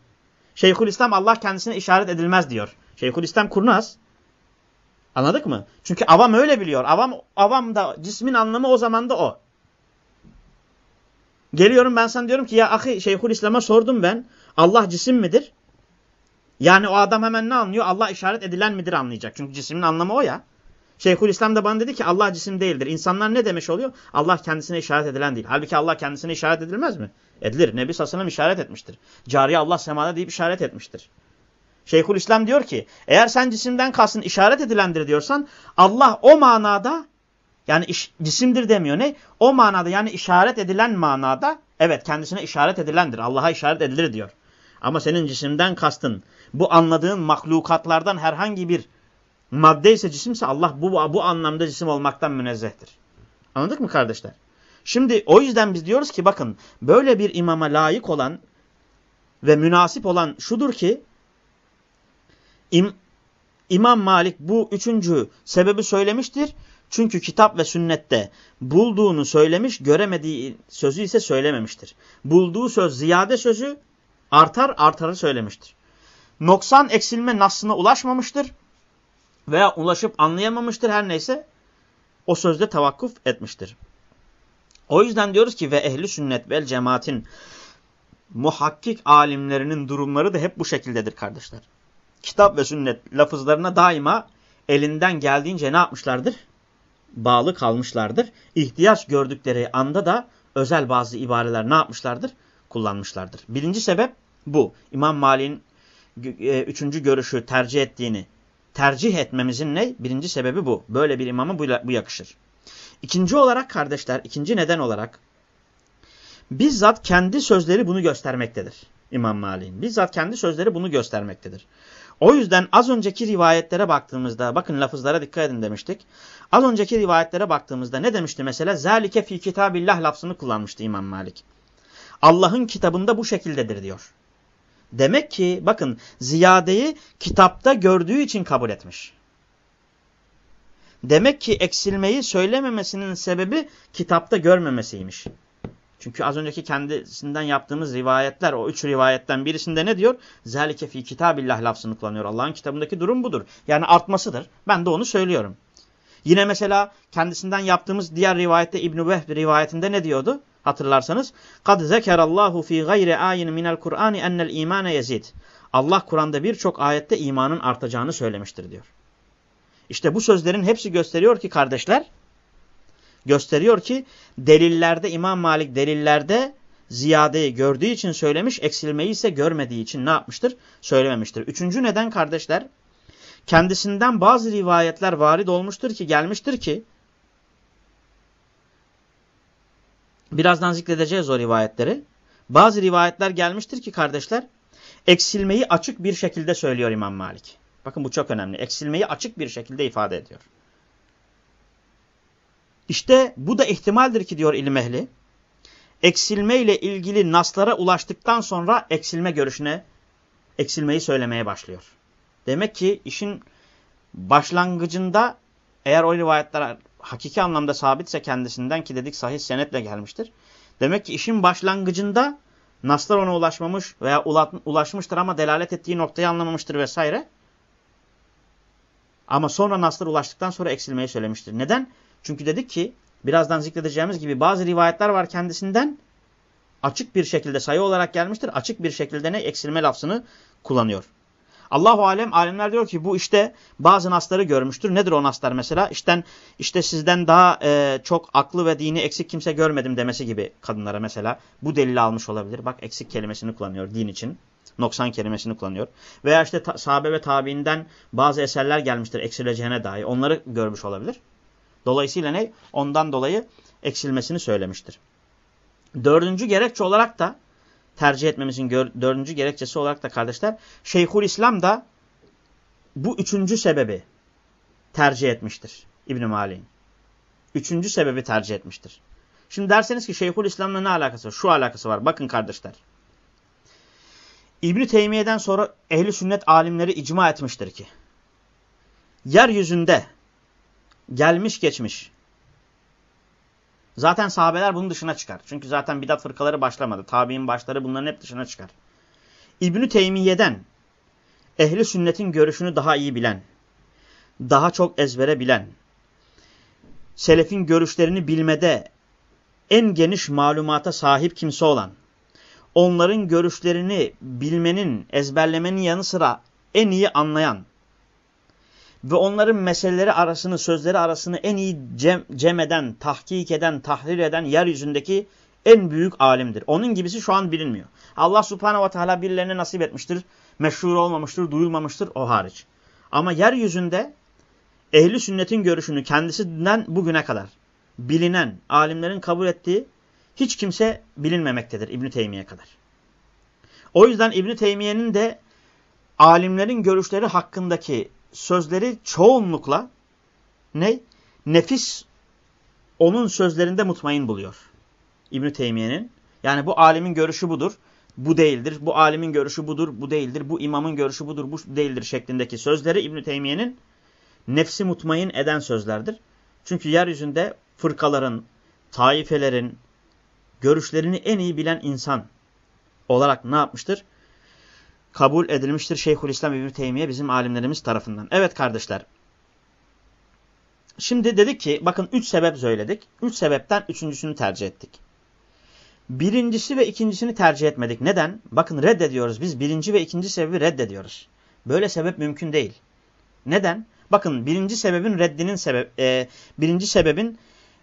Şeyhülislam Allah kendisine işaret edilmez diyor. Şeyhülislam kurnaz. Anladık mı? Çünkü avam öyle biliyor. Avam, avam da cismin anlamı o zaman da o. Geliyorum ben sana diyorum ki ya ahi Şeyhülislam'a sordum ben. Allah cisim midir? Yani o adam hemen ne anlıyor? Allah işaret edilen midir anlayacak. Çünkü cismin anlamı o ya. Şeyhülislam da bana dedi ki Allah cisim değildir. İnsanlar ne demiş oluyor? Allah kendisine işaret edilen değil. Halbuki Allah kendisine işaret edilmez mi? Edilir. Nebi Sassan'ım işaret etmiştir. Cariye Allah semada deyip işaret etmiştir. Şeyhülislam diyor ki eğer sen cisimden kalsın işaret edilendir diyorsan Allah o manada yani iş, cisimdir demiyor ne? O manada yani işaret edilen manada evet kendisine işaret edilendir. Allah'a işaret edilir diyor. Ama senin cisimden kastın bu anladığın mahlukatlardan herhangi bir madde ise cisimse Allah bu, bu anlamda cisim olmaktan münezzehtir. Anladık mı kardeşler? Şimdi o yüzden biz diyoruz ki bakın böyle bir imama layık olan ve münasip olan şudur ki im, İmam Malik bu üçüncü sebebi söylemiştir. Çünkü kitap ve sünnette bulduğunu söylemiş, göremediği sözü ise söylememiştir. Bulduğu söz ziyade sözü artar artarı söylemiştir. Noksan eksilme nasına ulaşmamıştır veya ulaşıp anlayamamıştır her neyse o sözde tavakkuf etmiştir. O yüzden diyoruz ki ve ehli sünnet vel cemaatin muhakkik alimlerinin durumları da hep bu şekildedir kardeşler. Kitap ve sünnet lafızlarına daima elinden geldiğince ne yapmışlardır? Bağlı kalmışlardır. İhtiyaç gördükleri anda da özel bazı ibareler ne yapmışlardır? Kullanmışlardır. Birinci sebep bu. İmam Malik'in e, üçüncü görüşü tercih ettiğini tercih etmemizin ne? Birinci sebebi bu. Böyle bir imama bu yakışır. İkinci olarak kardeşler, ikinci neden olarak bizzat kendi sözleri bunu göstermektedir. İmam Malik'in. Bizzat kendi sözleri bunu göstermektedir. O yüzden az önceki rivayetlere baktığımızda, bakın lafızlara dikkat edin demiştik. Az önceki rivayetlere baktığımızda ne demişti mesela? Zalike fi kitabillah lafzını kullanmıştı İmam Malik. Allah'ın kitabında bu şekildedir diyor. Demek ki bakın ziyadeyi kitapta gördüğü için kabul etmiş. Demek ki eksilmeyi söylememesinin sebebi kitapta görmemesiymiş. Çünkü az önceki kendisinden yaptığımız rivayetler, o üç rivayetten birisinde ne diyor? Zelike fi kitabillah lafzını kullanıyor. Allah'ın kitabındaki durum budur. Yani artmasıdır. Ben de onu söylüyorum. Yine mesela kendisinden yaptığımız diğer rivayette İbn-i rivayetinde ne diyordu? Hatırlarsanız. Kad zekerallahu fi gayri ayin minel Kur'ani ennel imane yezid. Allah Kur'an'da birçok ayette imanın artacağını söylemiştir diyor. İşte bu sözlerin hepsi gösteriyor ki kardeşler, gösteriyor ki delillerde İmam Malik delillerde ziyadeyi gördüğü için söylemiş, eksilmeyi ise görmediği için ne yapmıştır? Söylememiştir. Üçüncü neden kardeşler? Kendisinden bazı rivayetler varid olmuştur ki, gelmiştir ki, birazdan zikredeceğiz o rivayetleri. Bazı rivayetler gelmiştir ki kardeşler, eksilmeyi açık bir şekilde söylüyor İmam Malik. Bakın bu çok önemli. Eksilmeyi açık bir şekilde ifade ediyor. İşte bu da ihtimaldir ki diyor ilim ehli. Eksilme ile ilgili naslara ulaştıktan sonra eksilme görüşüne eksilmeyi söylemeye başlıyor. Demek ki işin başlangıcında eğer o rivayetler hakiki anlamda sabitse kendisinden ki dedik sahih senetle gelmiştir. Demek ki işin başlangıcında naslar ona ulaşmamış veya ulaşmıştır ama delalet ettiği noktayı anlamamıştır vesaire. Ama sonra naslar ulaştıktan sonra eksilmeyi söylemiştir. Neden? Çünkü dedik ki birazdan zikredeceğimiz gibi bazı rivayetler var kendisinden açık bir şekilde sayı olarak gelmiştir. Açık bir şekilde ne? Eksilme lafzını kullanıyor. Allahu alem alimler diyor ki bu işte bazı nasları görmüştür. Nedir o naslar mesela? İşten işte sizden daha e, çok aklı ve dini eksik kimse görmedim demesi gibi kadınlara mesela bu delili almış olabilir. Bak eksik kelimesini kullanıyor din için. Noksan kelimesini kullanıyor. Veya işte sahabe ve tabiinden bazı eserler gelmiştir eksileceğine dair. Onları görmüş olabilir. Dolayısıyla ne? Ondan dolayı eksilmesini söylemiştir. Dördüncü gerekçe olarak da tercih etmemizin dördüncü gerekçesi olarak da kardeşler Şeyhül İslam da bu üçüncü sebebi tercih etmiştir İbn-i Mali'nin. Üçüncü sebebi tercih etmiştir. Şimdi derseniz ki Şeyhül İslam'la ne alakası var? Şu alakası var. Bakın kardeşler. İbn-i Teymiye'den sonra ehli sünnet alimleri icma etmiştir ki yeryüzünde gelmiş geçmiş zaten sahabeler bunun dışına çıkar. Çünkü zaten bidat fırkaları başlamadı. Tabi'in başları bunların hep dışına çıkar. İbn-i Teymiye'den ehli sünnetin görüşünü daha iyi bilen, daha çok ezbere bilen, selefin görüşlerini bilmede en geniş malumata sahip kimse olan, onların görüşlerini bilmenin, ezberlemenin yanı sıra en iyi anlayan ve onların meseleleri arasını, sözleri arasını en iyi cem, cem eden, tahkik eden, tahrir eden yeryüzündeki en büyük alimdir. Onun gibisi şu an bilinmiyor. Allah subhanehu ve teala birilerine nasip etmiştir. Meşhur olmamıştır, duyulmamıştır o hariç. Ama yeryüzünde ehli sünnetin görüşünü kendisinden bugüne kadar bilinen, alimlerin kabul ettiği hiç kimse bilinmemektedir İbn Teymiye kadar. O yüzden İbn Teymiye'nin de alimlerin görüşleri hakkındaki sözleri çoğunlukla ne? Nefis onun sözlerinde mutmain buluyor. İbn Teymiye'nin. Yani bu alimin görüşü budur. Bu değildir. Bu alimin görüşü budur. Bu değildir. Bu imamın görüşü budur. Bu değildir şeklindeki sözleri İbn Teymiye'nin nefsi mutmain eden sözlerdir. Çünkü yeryüzünde fırkaların, taifelerin, görüşlerini en iyi bilen insan olarak ne yapmıştır? Kabul edilmiştir Şeyhülislam İbni Teymiye bizim alimlerimiz tarafından. Evet kardeşler. Şimdi dedik ki bakın üç sebep söyledik. Üç sebepten üçüncüsünü tercih ettik. Birincisi ve ikincisini tercih etmedik. Neden? Bakın reddediyoruz. Biz birinci ve ikinci sebebi reddediyoruz. Böyle sebep mümkün değil. Neden? Bakın birinci sebebin reddinin sebep, e, birinci sebebin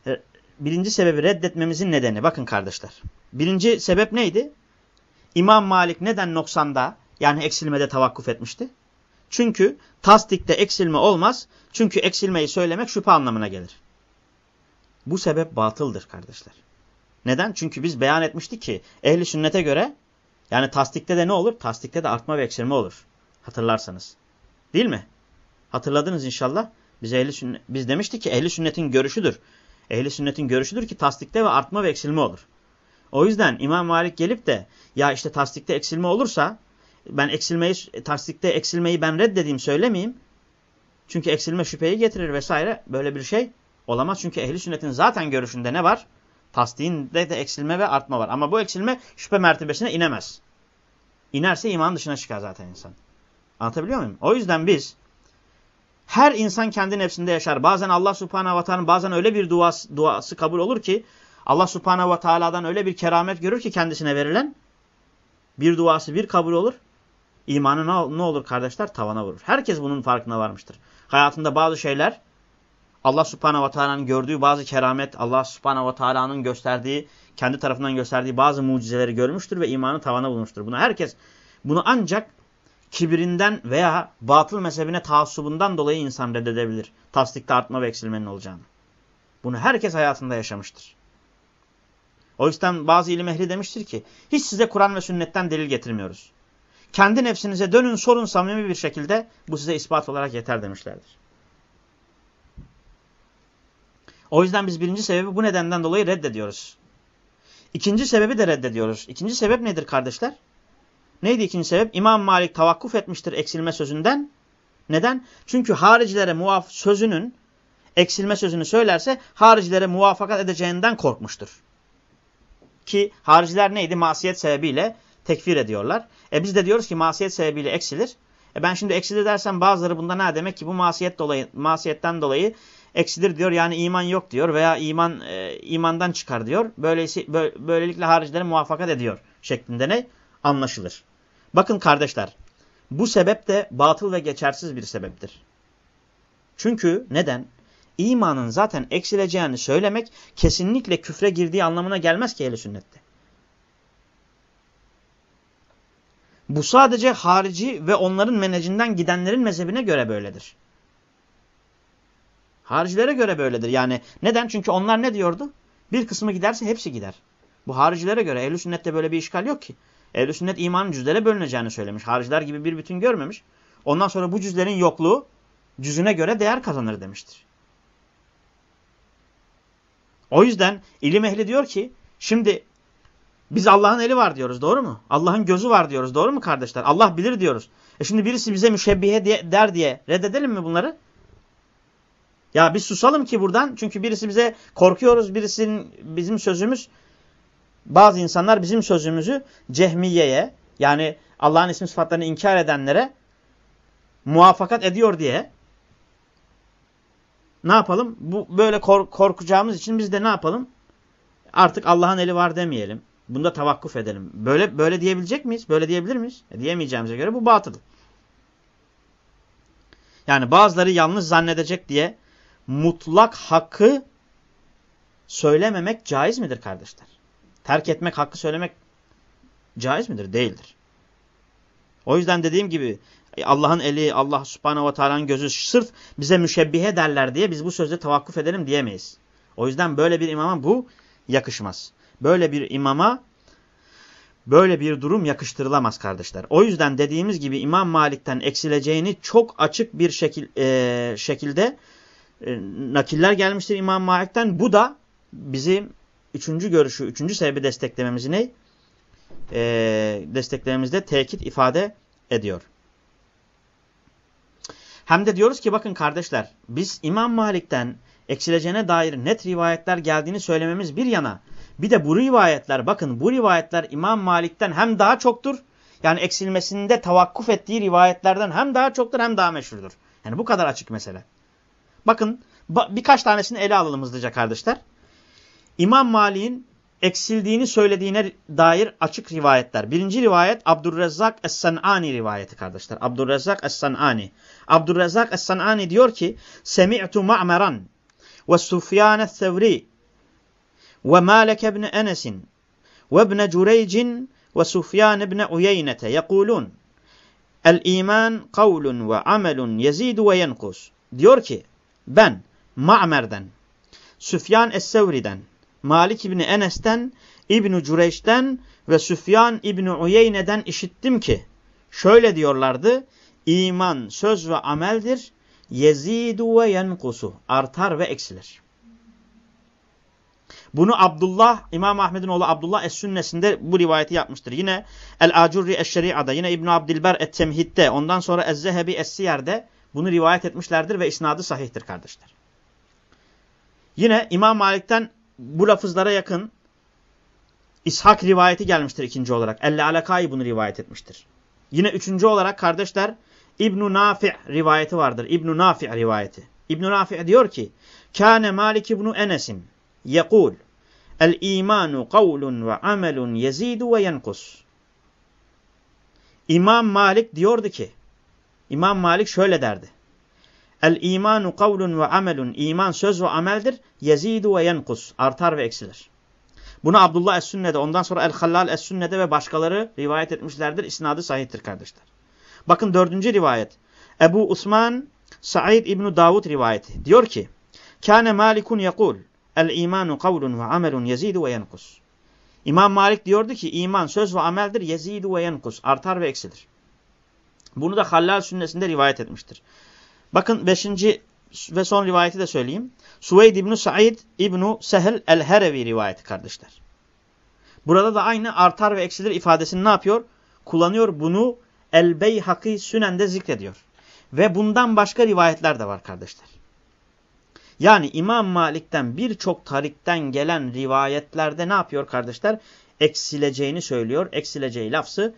e, birinci sebebi reddetmemizin nedeni. Bakın kardeşler. Birinci sebep neydi? İmam Malik neden noksanda yani eksilmede tavakkuf etmişti? Çünkü tasdikte eksilme olmaz. Çünkü eksilmeyi söylemek şüphe anlamına gelir. Bu sebep batıldır kardeşler. Neden? Çünkü biz beyan etmiştik ki ehli sünnete göre yani tasdikte de ne olur? Tasdikte de artma ve eksilme olur. Hatırlarsanız. Değil mi? Hatırladınız inşallah. Biz, ehli sünnet, biz demiştik ki ehli sünnetin görüşüdür. Ehli sünnetin görüşüdür ki tasdikte ve artma ve eksilme olur. O yüzden İmam Malik gelip de ya işte tasdikte eksilme olursa ben eksilmeyi tasdikte eksilmeyi ben reddedeyim söylemeyeyim. Çünkü eksilme şüpheyi getirir vesaire. Böyle bir şey olamaz. Çünkü ehli sünnetin zaten görüşünde ne var? Tasdiğinde de eksilme ve artma var. Ama bu eksilme şüphe mertebesine inemez. İnerse iman dışına çıkar zaten insan. Anlatabiliyor muyum? O yüzden biz her insan kendi nefsinde yaşar. Bazen Allah subhanahu ve teala bazen öyle bir duası, duası kabul olur ki Allah subhanahu ve teala'dan öyle bir keramet görür ki kendisine verilen bir duası bir kabul olur. İmanı ne olur kardeşler? Tavana vurur. Herkes bunun farkına varmıştır. Hayatında bazı şeyler Allah subhanahu ve teala'nın gördüğü bazı keramet, Allah subhanahu ve teala'nın gösterdiği, kendi tarafından gösterdiği bazı mucizeleri görmüştür ve imanı tavana bulmuştur. Bunu herkes, bunu ancak kibirinden veya batıl mezhebine taassubundan dolayı insan reddedebilir. Tasdikte artma ve eksilmenin olacağını. Bunu herkes hayatında yaşamıştır. O yüzden bazı ilim ehli demiştir ki, hiç size Kur'an ve sünnetten delil getirmiyoruz. Kendi nefsinize dönün sorun samimi bir şekilde bu size ispat olarak yeter demişlerdir. O yüzden biz birinci sebebi bu nedenden dolayı reddediyoruz. İkinci sebebi de reddediyoruz. İkinci sebep nedir kardeşler? Neydi ikinci sebep? İmam Malik tavakkuf etmiştir eksilme sözünden. Neden? Çünkü haricilere muaf sözünün eksilme sözünü söylerse haricilere muvaffakat edeceğinden korkmuştur. Ki hariciler neydi? Masiyet sebebiyle tekfir ediyorlar. E biz de diyoruz ki masiyet sebebiyle eksilir. E ben şimdi eksilir dersem bazıları bunda ne demek ki bu masiyet dolayı, masiyetten dolayı eksilir diyor. Yani iman yok diyor veya iman e, imandan çıkar diyor. Böylesi, böylelikle haricileri muvaffakat ediyor şeklinde ne? Anlaşılır. Bakın kardeşler bu sebep de batıl ve geçersiz bir sebeptir. Çünkü neden? İmanın zaten eksileceğini söylemek kesinlikle küfre girdiği anlamına gelmez ki ehl sünnette. Bu sadece harici ve onların menecinden gidenlerin mezhebine göre böyledir. Haricilere göre böyledir. Yani neden? Çünkü onlar ne diyordu? Bir kısmı giderse hepsi gider. Bu haricilere göre ehl sünnette böyle bir işgal yok ki. ehl sünnet imanın cüzlere bölüneceğini söylemiş. Hariciler gibi bir bütün görmemiş. Ondan sonra bu cüzlerin yokluğu cüzüne göre değer kazanır demiştir. O yüzden ilim ehli diyor ki şimdi biz Allah'ın eli var diyoruz doğru mu? Allah'ın gözü var diyoruz doğru mu kardeşler? Allah bilir diyoruz. E şimdi birisi bize müşebbihe diye, der diye reddedelim mi bunları? Ya biz susalım ki buradan çünkü birisi bize korkuyoruz birisinin bizim sözümüz bazı insanlar bizim sözümüzü cehmiyeye yani Allah'ın isim sıfatlarını inkar edenlere muvaffakat ediyor diye ne yapalım? Bu böyle kork korkacağımız için biz de ne yapalım? Artık Allah'ın eli var demeyelim. Bunda tavakkuf edelim. Böyle böyle diyebilecek miyiz? Böyle diyebilir miyiz? E, diyemeyeceğimize göre bu batıl. Yani bazıları yanlış zannedecek diye mutlak hakkı söylememek caiz midir kardeşler? Terk etmek, hakkı söylemek caiz midir? Değildir. O yüzden dediğim gibi Allah'ın eli, Allah subhanehu ve teala'nın gözü sırf bize müşebbihe derler diye biz bu sözde tavakkuf edelim diyemeyiz. O yüzden böyle bir imama bu yakışmaz. Böyle bir imama böyle bir durum yakıştırılamaz kardeşler. O yüzden dediğimiz gibi İmam Malik'ten eksileceğini çok açık bir şekil, e, şekilde e, nakiller gelmiştir İmam Malik'ten. Bu da bizim üçüncü görüşü, üçüncü sebebi desteklememizi ne? E, desteklememizde tekit ifade ediyor. Hem de diyoruz ki bakın kardeşler biz İmam Malik'ten eksileceğine dair net rivayetler geldiğini söylememiz bir yana. Bir de bu rivayetler bakın bu rivayetler İmam Malik'ten hem daha çoktur. Yani eksilmesinde tavakkuf ettiği rivayetlerden hem daha çoktur hem daha meşhurdur. Yani bu kadar açık mesele. Bakın birkaç tanesini ele alalım hızlıca kardeşler. İmam Malik'in eksildiğini söylediğine dair açık rivayetler. Birinci rivayet Abdurrezzak Es-San'ani rivayeti kardeşler. Abdurrezzak Es-San'ani. Abdurrezzak Es-San'ani diyor ki Semi'tu Ma'meran ve Sufyan Es-Sevri ve Malik ibn Enes ve ibn Cureyc ve Sufyan ibn Uyeyne yekulun El iman kavlun ve amelun yezidu ve. Diyor ki ben Ma'mer'den, Süfyan Es-Sevri'den, Malik İbni Enes'ten, İbni Cüreyş'ten ve Süfyan İbni Uyeyne'den işittim ki şöyle diyorlardı. İman söz ve ameldir. Yezidu ve yenkusu. Artar ve eksilir. Bunu Abdullah, İmam Ahmed'in oğlu Abdullah Es-Sünnesinde bu rivayeti yapmıştır. Yine El-Acurri Es-Şeri'ada, yine İbn Abdilber Et-Temhid'de, ondan sonra Ez-Zehebi Es-Siyer'de bunu rivayet etmişlerdir ve isnadı sahihtir kardeşler. Yine İmam Malik'ten bu lafızlara yakın İshak rivayeti gelmiştir ikinci olarak. Elle Alaka'yı bunu rivayet etmiştir. Yine üçüncü olarak kardeşler İbn-i Nafi' rivayeti vardır. İbn-i Nafi' rivayeti. İbn-i Nafi' diyor ki Kâne Malik ibn Enes'in El imanu kavlun ve amelun yezidu. İmam Malik diyordu ki İmam Malik şöyle derdi. El imanu kavlun ve amelun. iman söz ve ameldir. Yezidu ve yenkus. Artar ve eksilir. Bunu Abdullah Es-Sünne'de ondan sonra El-Hallal Es-Sünne'de ve başkaları rivayet etmişlerdir. İsnadı sahihtir kardeşler. Bakın dördüncü rivayet. Ebu Osman Said İbn Davud rivayeti. Diyor ki Kâne malikun yekul El imanu kavlun ve amelun yezidu ve yenkus. İmam Malik diyordu ki iman söz ve ameldir. Yezidu ve yenkus. Artar ve eksilir. Bunu da Hallal sünnesinde rivayet etmiştir. Bakın beşinci ve son rivayeti de söyleyeyim. Suveyd İbni Said İbni Sehel el-Herevi rivayeti kardeşler. Burada da aynı artar ve eksilir ifadesini ne yapıyor? Kullanıyor bunu El-Beyhaki Sünen'de zikrediyor. Ve bundan başka rivayetler de var kardeşler. Yani İmam Malik'ten birçok tarikten gelen rivayetlerde ne yapıyor kardeşler? Eksileceğini söylüyor. Eksileceği lafzı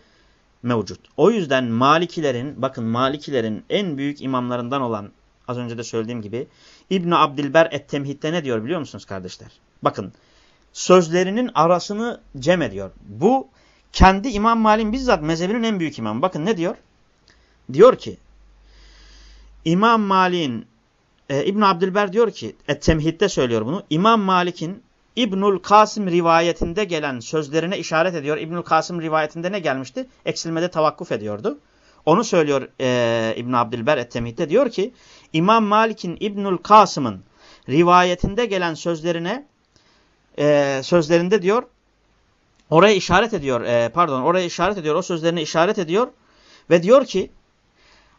mevcut. O yüzden Malikilerin, bakın Malikilerin en büyük imamlarından olan az önce de söylediğim gibi İbn Abdilber et-Temhid'de ne diyor biliyor musunuz kardeşler? Bakın sözlerinin arasını cem ediyor. Bu kendi İmam Malik'in bizzat mezhebinin en büyük imamı. Bakın ne diyor? Diyor ki İmam Malik'in e, İbn Abdilber diyor ki et-Temhid'de söylüyor bunu. İmam Malik'in İbnül Kasım rivayetinde gelen sözlerine işaret ediyor. İbnül Kasım rivayetinde ne gelmişti? Eksilmede tavakkuf ediyordu. Onu söylüyor e, İbn Abdülber et diyor ki İmam Malik'in İbnül Kasım'ın rivayetinde gelen sözlerine e, sözlerinde diyor oraya işaret ediyor e, pardon oraya işaret ediyor o sözlerine işaret ediyor ve diyor ki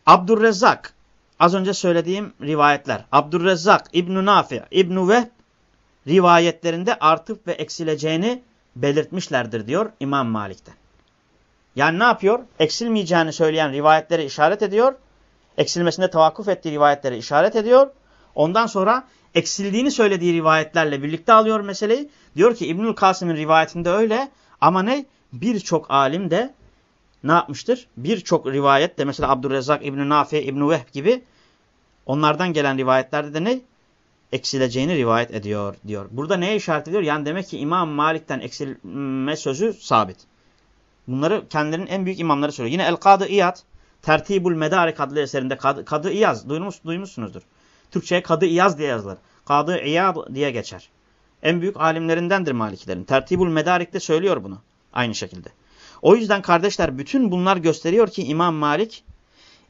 Abdurrezzak az önce söylediğim rivayetler Abdurrezzak İbn Nafi İbn Vehb rivayetlerinde artıp ve eksileceğini belirtmişlerdir diyor İmam Malik'ten. Yani ne yapıyor? Eksilmeyeceğini söyleyen rivayetlere işaret ediyor. Eksilmesinde tavakkuf ettiği rivayetlere işaret ediyor. Ondan sonra eksildiğini söylediği rivayetlerle birlikte alıyor meseleyi. Diyor ki İbnül Kasım'ın rivayetinde öyle ama ne? Birçok alim de ne yapmıştır? Birçok rivayet de mesela Abdurrezzak İbn-i Nafi, İbn-i Vehb gibi onlardan gelen rivayetlerde de ne? eksileceğini rivayet ediyor diyor. Burada neye işaret ediyor? Yani demek ki İmam Malik'ten eksilme sözü sabit. Bunları kendilerinin en büyük imamları söylüyor. Yine El-Kadı İyad, Tertibul Medarik adlı eserinde Kadı, Kadı İyaz, duymuş, duymuşsunuzdur. Türkçe'ye Kadı İyaz diye yazılır. Kadı İyad diye geçer. En büyük alimlerindendir Malikilerin. Tertibul Medarik'te söylüyor bunu. Aynı şekilde. O yüzden kardeşler bütün bunlar gösteriyor ki İmam Malik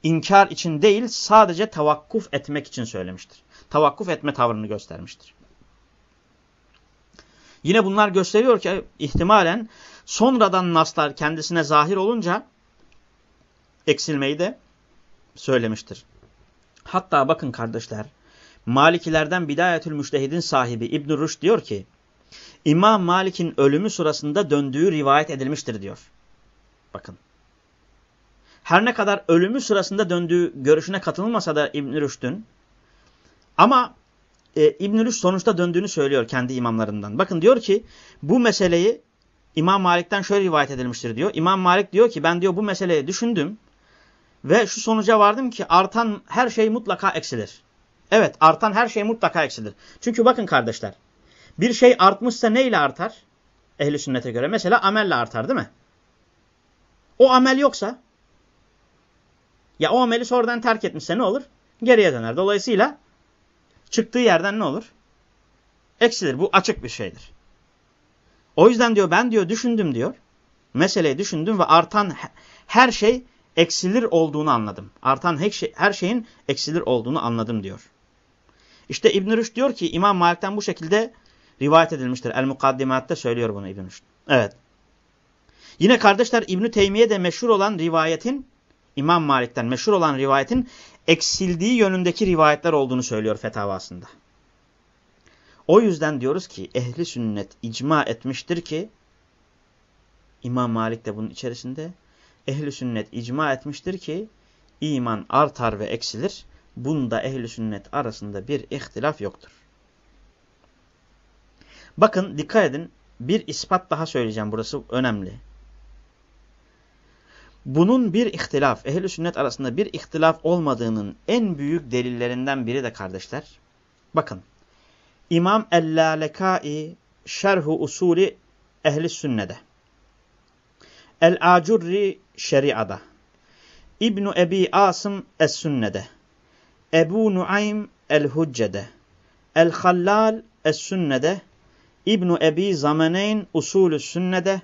inkar için değil sadece tavakkuf etmek için söylemiştir tavakkuf etme tavrını göstermiştir. Yine bunlar gösteriyor ki ihtimalen sonradan naslar kendisine zahir olunca eksilmeyi de söylemiştir. Hatta bakın kardeşler Malikilerden Bidayetül Müştehid'in sahibi İbn Ruş diyor ki İmam Malik'in ölümü sırasında döndüğü rivayet edilmiştir diyor. Bakın. Her ne kadar ölümü sırasında döndüğü görüşüne katılmasa da İbn Rüşd'ün ama e, İbn-i sonuçta döndüğünü söylüyor kendi imamlarından. Bakın diyor ki bu meseleyi İmam Malik'ten şöyle rivayet edilmiştir diyor. İmam Malik diyor ki ben diyor bu meseleyi düşündüm ve şu sonuca vardım ki artan her şey mutlaka eksilir. Evet artan her şey mutlaka eksilir. Çünkü bakın kardeşler bir şey artmışsa neyle artar? Ehli sünnete göre mesela amelle artar değil mi? O amel yoksa ya o ameli sonradan terk etmişse ne olur? Geriye döner. Dolayısıyla çıktığı yerden ne olur? Eksilir. Bu açık bir şeydir. O yüzden diyor ben diyor düşündüm diyor. Meseleyi düşündüm ve artan her şey eksilir olduğunu anladım. Artan her, şey, her şeyin eksilir olduğunu anladım diyor. İşte İbn Rüşd diyor ki İmam Malik'ten bu şekilde rivayet edilmiştir. El-Mukaddimat'ta söylüyor bunu İbn Rüşd. Evet. Yine kardeşler İbn Teymiye de meşhur olan rivayetin İmam Malik'ten meşhur olan rivayetin eksildiği yönündeki rivayetler olduğunu söylüyor fetavasında. O yüzden diyoruz ki ehli sünnet icma etmiştir ki İmam Malik de bunun içerisinde ehli sünnet icma etmiştir ki iman artar ve eksilir. Bunda ehli sünnet arasında bir ihtilaf yoktur. Bakın dikkat edin bir ispat daha söyleyeceğim burası önemli. Bunun bir ihtilaf, ehli sünnet arasında bir ihtilaf olmadığının en büyük delillerinden biri de kardeşler. Bakın İmam El-Lalekai Şerhu Usuli Ehli Sünnede. El-Acurri Şeria'da. İbnu Ebi Asım Es-Sünne'de. Ebu Nuaym El-Hucce'de. El-Hallal Es-Sünne'de. İbnu Ebi Zamaneyn Usulü Sünne'de.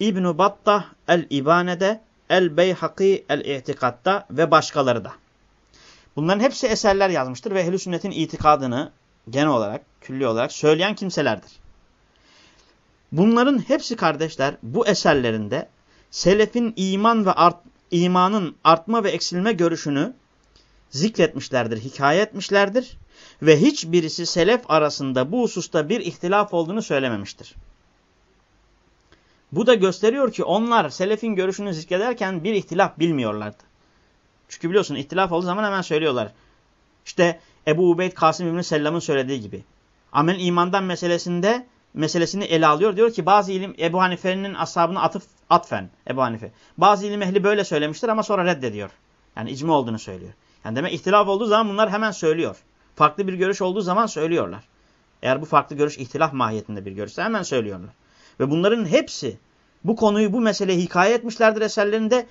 İbnu Battah El-İbane'de. El-Beyhaki El-İtikad'da ve başkaları da. Bunların hepsi eserler yazmıştır ve ehl sünnetin itikadını genel olarak, külli olarak söyleyen kimselerdir. Bunların hepsi kardeşler bu eserlerinde selefin iman ve art, imanın artma ve eksilme görüşünü zikretmişlerdir, hikaye etmişlerdir ve hiçbirisi selef arasında bu hususta bir ihtilaf olduğunu söylememiştir. Bu da gösteriyor ki onlar selefin görüşünü zikrederken bir ihtilaf bilmiyorlardı. Çünkü biliyorsun ihtilaf olduğu zaman hemen söylüyorlar. İşte Ebu Ubeyd Kasım İbni Sellam'ın söylediği gibi. Amel imandan meselesinde meselesini ele alıyor. Diyor ki bazı ilim Ebu Hanife'nin ashabını atıf atfen Ebu Hanife. Bazı ilim ehli böyle söylemiştir ama sonra reddediyor. Yani icma olduğunu söylüyor. Yani demek ihtilaf olduğu zaman bunlar hemen söylüyor. Farklı bir görüş olduğu zaman söylüyorlar. Eğer bu farklı görüş ihtilaf mahiyetinde bir görüşse hemen söylüyorlar. Ve bunların hepsi bu konuyu bu meseleyi hikaye etmişlerdir eserlerinde.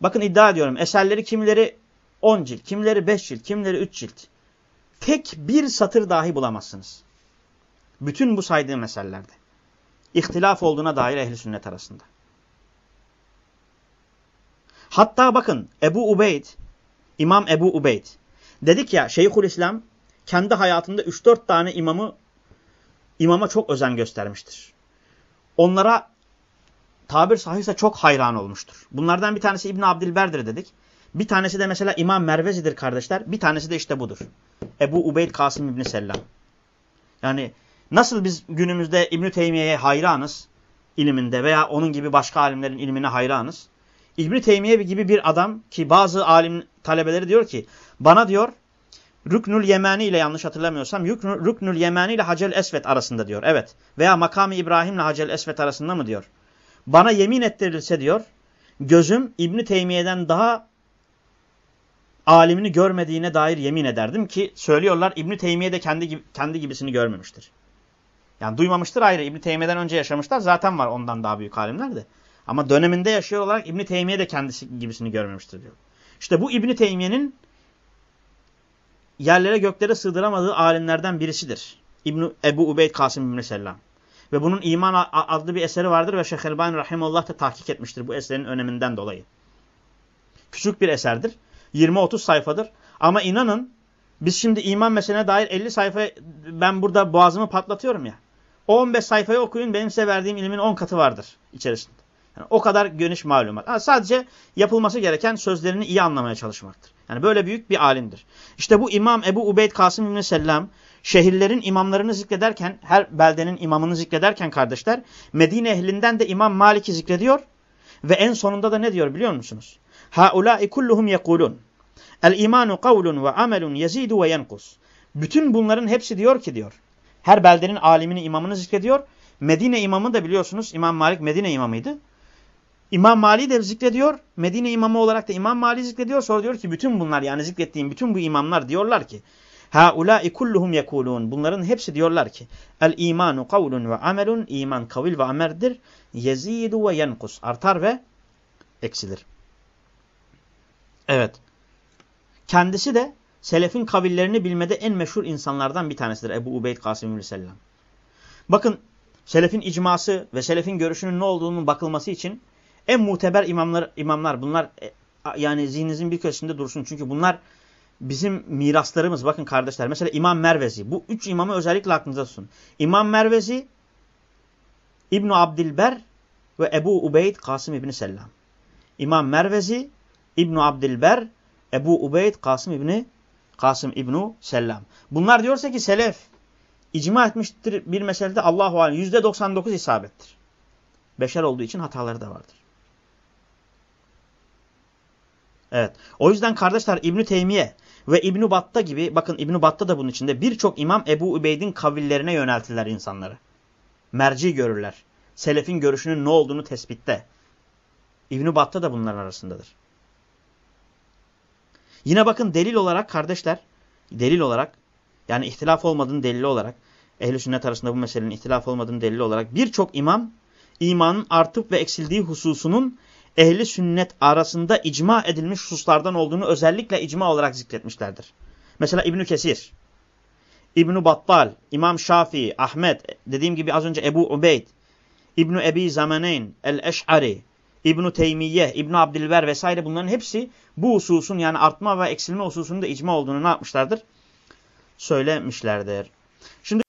Bakın iddia ediyorum eserleri kimileri 10 cilt, kimileri 5 cilt, kimileri 3 cilt. Tek bir satır dahi bulamazsınız. Bütün bu saydığım meselelerde. İhtilaf olduğuna dair ehli sünnet arasında. Hatta bakın Ebu Ubeyd, İmam Ebu Ubeyd. Dedik ya Şeyhülislam kendi hayatında 3-4 tane imamı imama çok özen göstermiştir. Onlara tabir sahihse çok hayran olmuştur. Bunlardan bir tanesi İbn Abdilber'dir dedik. Bir tanesi de mesela İmam Mervezi'dir kardeşler. Bir tanesi de işte budur. Ebu Ubeyd Kasım İbni Sellam. Yani nasıl biz günümüzde İbn Teymiye'ye hayranız iliminde veya onun gibi başka alimlerin ilmine hayranız. İbn Teymiye gibi bir adam ki bazı alim talebeleri diyor ki bana diyor Rüknül Yemani ile yanlış hatırlamıyorsam Rüknül Yemani ile Hacel Esvet arasında diyor. Evet. Veya Makam-ı İbrahim ile Hacel Esvet arasında mı diyor. Bana yemin ettirilse diyor gözüm İbn Teymiye'den daha alimini görmediğine dair yemin ederdim ki söylüyorlar İbn Teymiye de kendi kendi gibisini görmemiştir. Yani duymamıştır ayrı. İbn Teymiye'den önce yaşamışlar. Zaten var ondan daha büyük alimler de. Ama döneminde yaşıyor olarak İbn Teymiye de kendisi gibisini görmemiştir diyor. İşte bu İbn Teymiye'nin yerlere göklere sığdıramadığı alimlerden birisidir. İbn Ebu Ubeyd Kasım İbn Sellam. Ve bunun İman adlı bir eseri vardır ve Şeyh Elbani Rahimullah da tahkik etmiştir bu eserin öneminden dolayı. Küçük bir eserdir. 20-30 sayfadır. Ama inanın biz şimdi iman meselene dair 50 sayfa ben burada boğazımı patlatıyorum ya. O 15 sayfayı okuyun benim size verdiğim ilmin 10 katı vardır içerisinde. Yani o kadar geniş malumat. Yani sadece yapılması gereken sözlerini iyi anlamaya çalışmaktır. Yani böyle büyük bir alimdir. İşte bu İmam Ebu Ubeyd Kasım İbni Sellam şehirlerin imamlarını zikrederken, her beldenin imamını zikrederken kardeşler, Medine ehlinden de İmam Malik'i zikrediyor. Ve en sonunda da ne diyor biliyor musunuz? Haulâi kulluhum yekulun. El imanu kavlun ve amelun yezidu ve yenkus. Bütün bunların hepsi diyor ki diyor. Her beldenin alimini, imamını zikrediyor. Medine imamı da biliyorsunuz İmam Malik Medine imamıydı. İmam Mali de zikrediyor. Medine imamı olarak da İmam Mali zikrediyor. Sonra diyor ki bütün bunlar yani zikrettiğim bütün bu imamlar diyorlar ki Haulâi kulluhum yekulûn. Bunların hepsi diyorlar ki El imanu kavlun ve amelun. iman kavil ve amerdir. Yezidu ve yenkus. Artar ve eksilir. Evet. Kendisi de selefin kavillerini bilmede en meşhur insanlardan bir tanesidir. Ebu Ubeyd Kasım İbni Sellam. Bakın selefin icması ve selefin görüşünün ne olduğunun bakılması için en muteber imamlar, imamlar bunlar e, yani zihninizin bir köşesinde dursun. Çünkü bunlar bizim miraslarımız. Bakın kardeşler mesela İmam Mervezi. Bu üç imamı özellikle aklınıza tutun. İmam Mervezi, İbn Abdilber ve Ebu Ubeyd Kasım İbni Sellam. İmam Mervezi, İbn Abdilber, Ebu Ubeyd Kasım İbni Kasım İbnu Sellam. Bunlar diyorsa ki selef icma etmiştir bir meselede Allahu alem %99 isabettir. Beşer olduğu için hataları da vardır. Evet. O yüzden kardeşler İbn Teymiye ve İbn Batta gibi bakın İbn Batta da bunun içinde birçok imam Ebu Ubeyd'in kavillerine yöneltirler insanları. Merci görürler. Selefin görüşünün ne olduğunu tespitte. İbn Batta da bunların arasındadır. Yine bakın delil olarak kardeşler, delil olarak yani ihtilaf olmadığını delili olarak ehl sünnet arasında bu meselenin ihtilaf olmadığını delili olarak birçok imam imanın artıp ve eksildiği hususunun ehli sünnet arasında icma edilmiş hususlardan olduğunu özellikle icma olarak zikretmişlerdir. Mesela İbnü Kesir, İbnü Battal, İmam Şafii, Ahmet, dediğim gibi az önce Ebu Ubeyd, İbnü Ebi Zamaneyn, El-Eş'ari, İbnü Teymiye, İbnü Abdilber vesaire bunların hepsi bu hususun yani artma ve eksilme hususunun da icma olduğunu ne yapmışlardır? Söylemişlerdir. Şimdi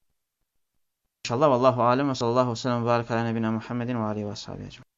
inşallah vallahu alem ve sallallahu aleyhi ve sellem ve ala nebine Muhammedin ve aleyhi ve sahibi.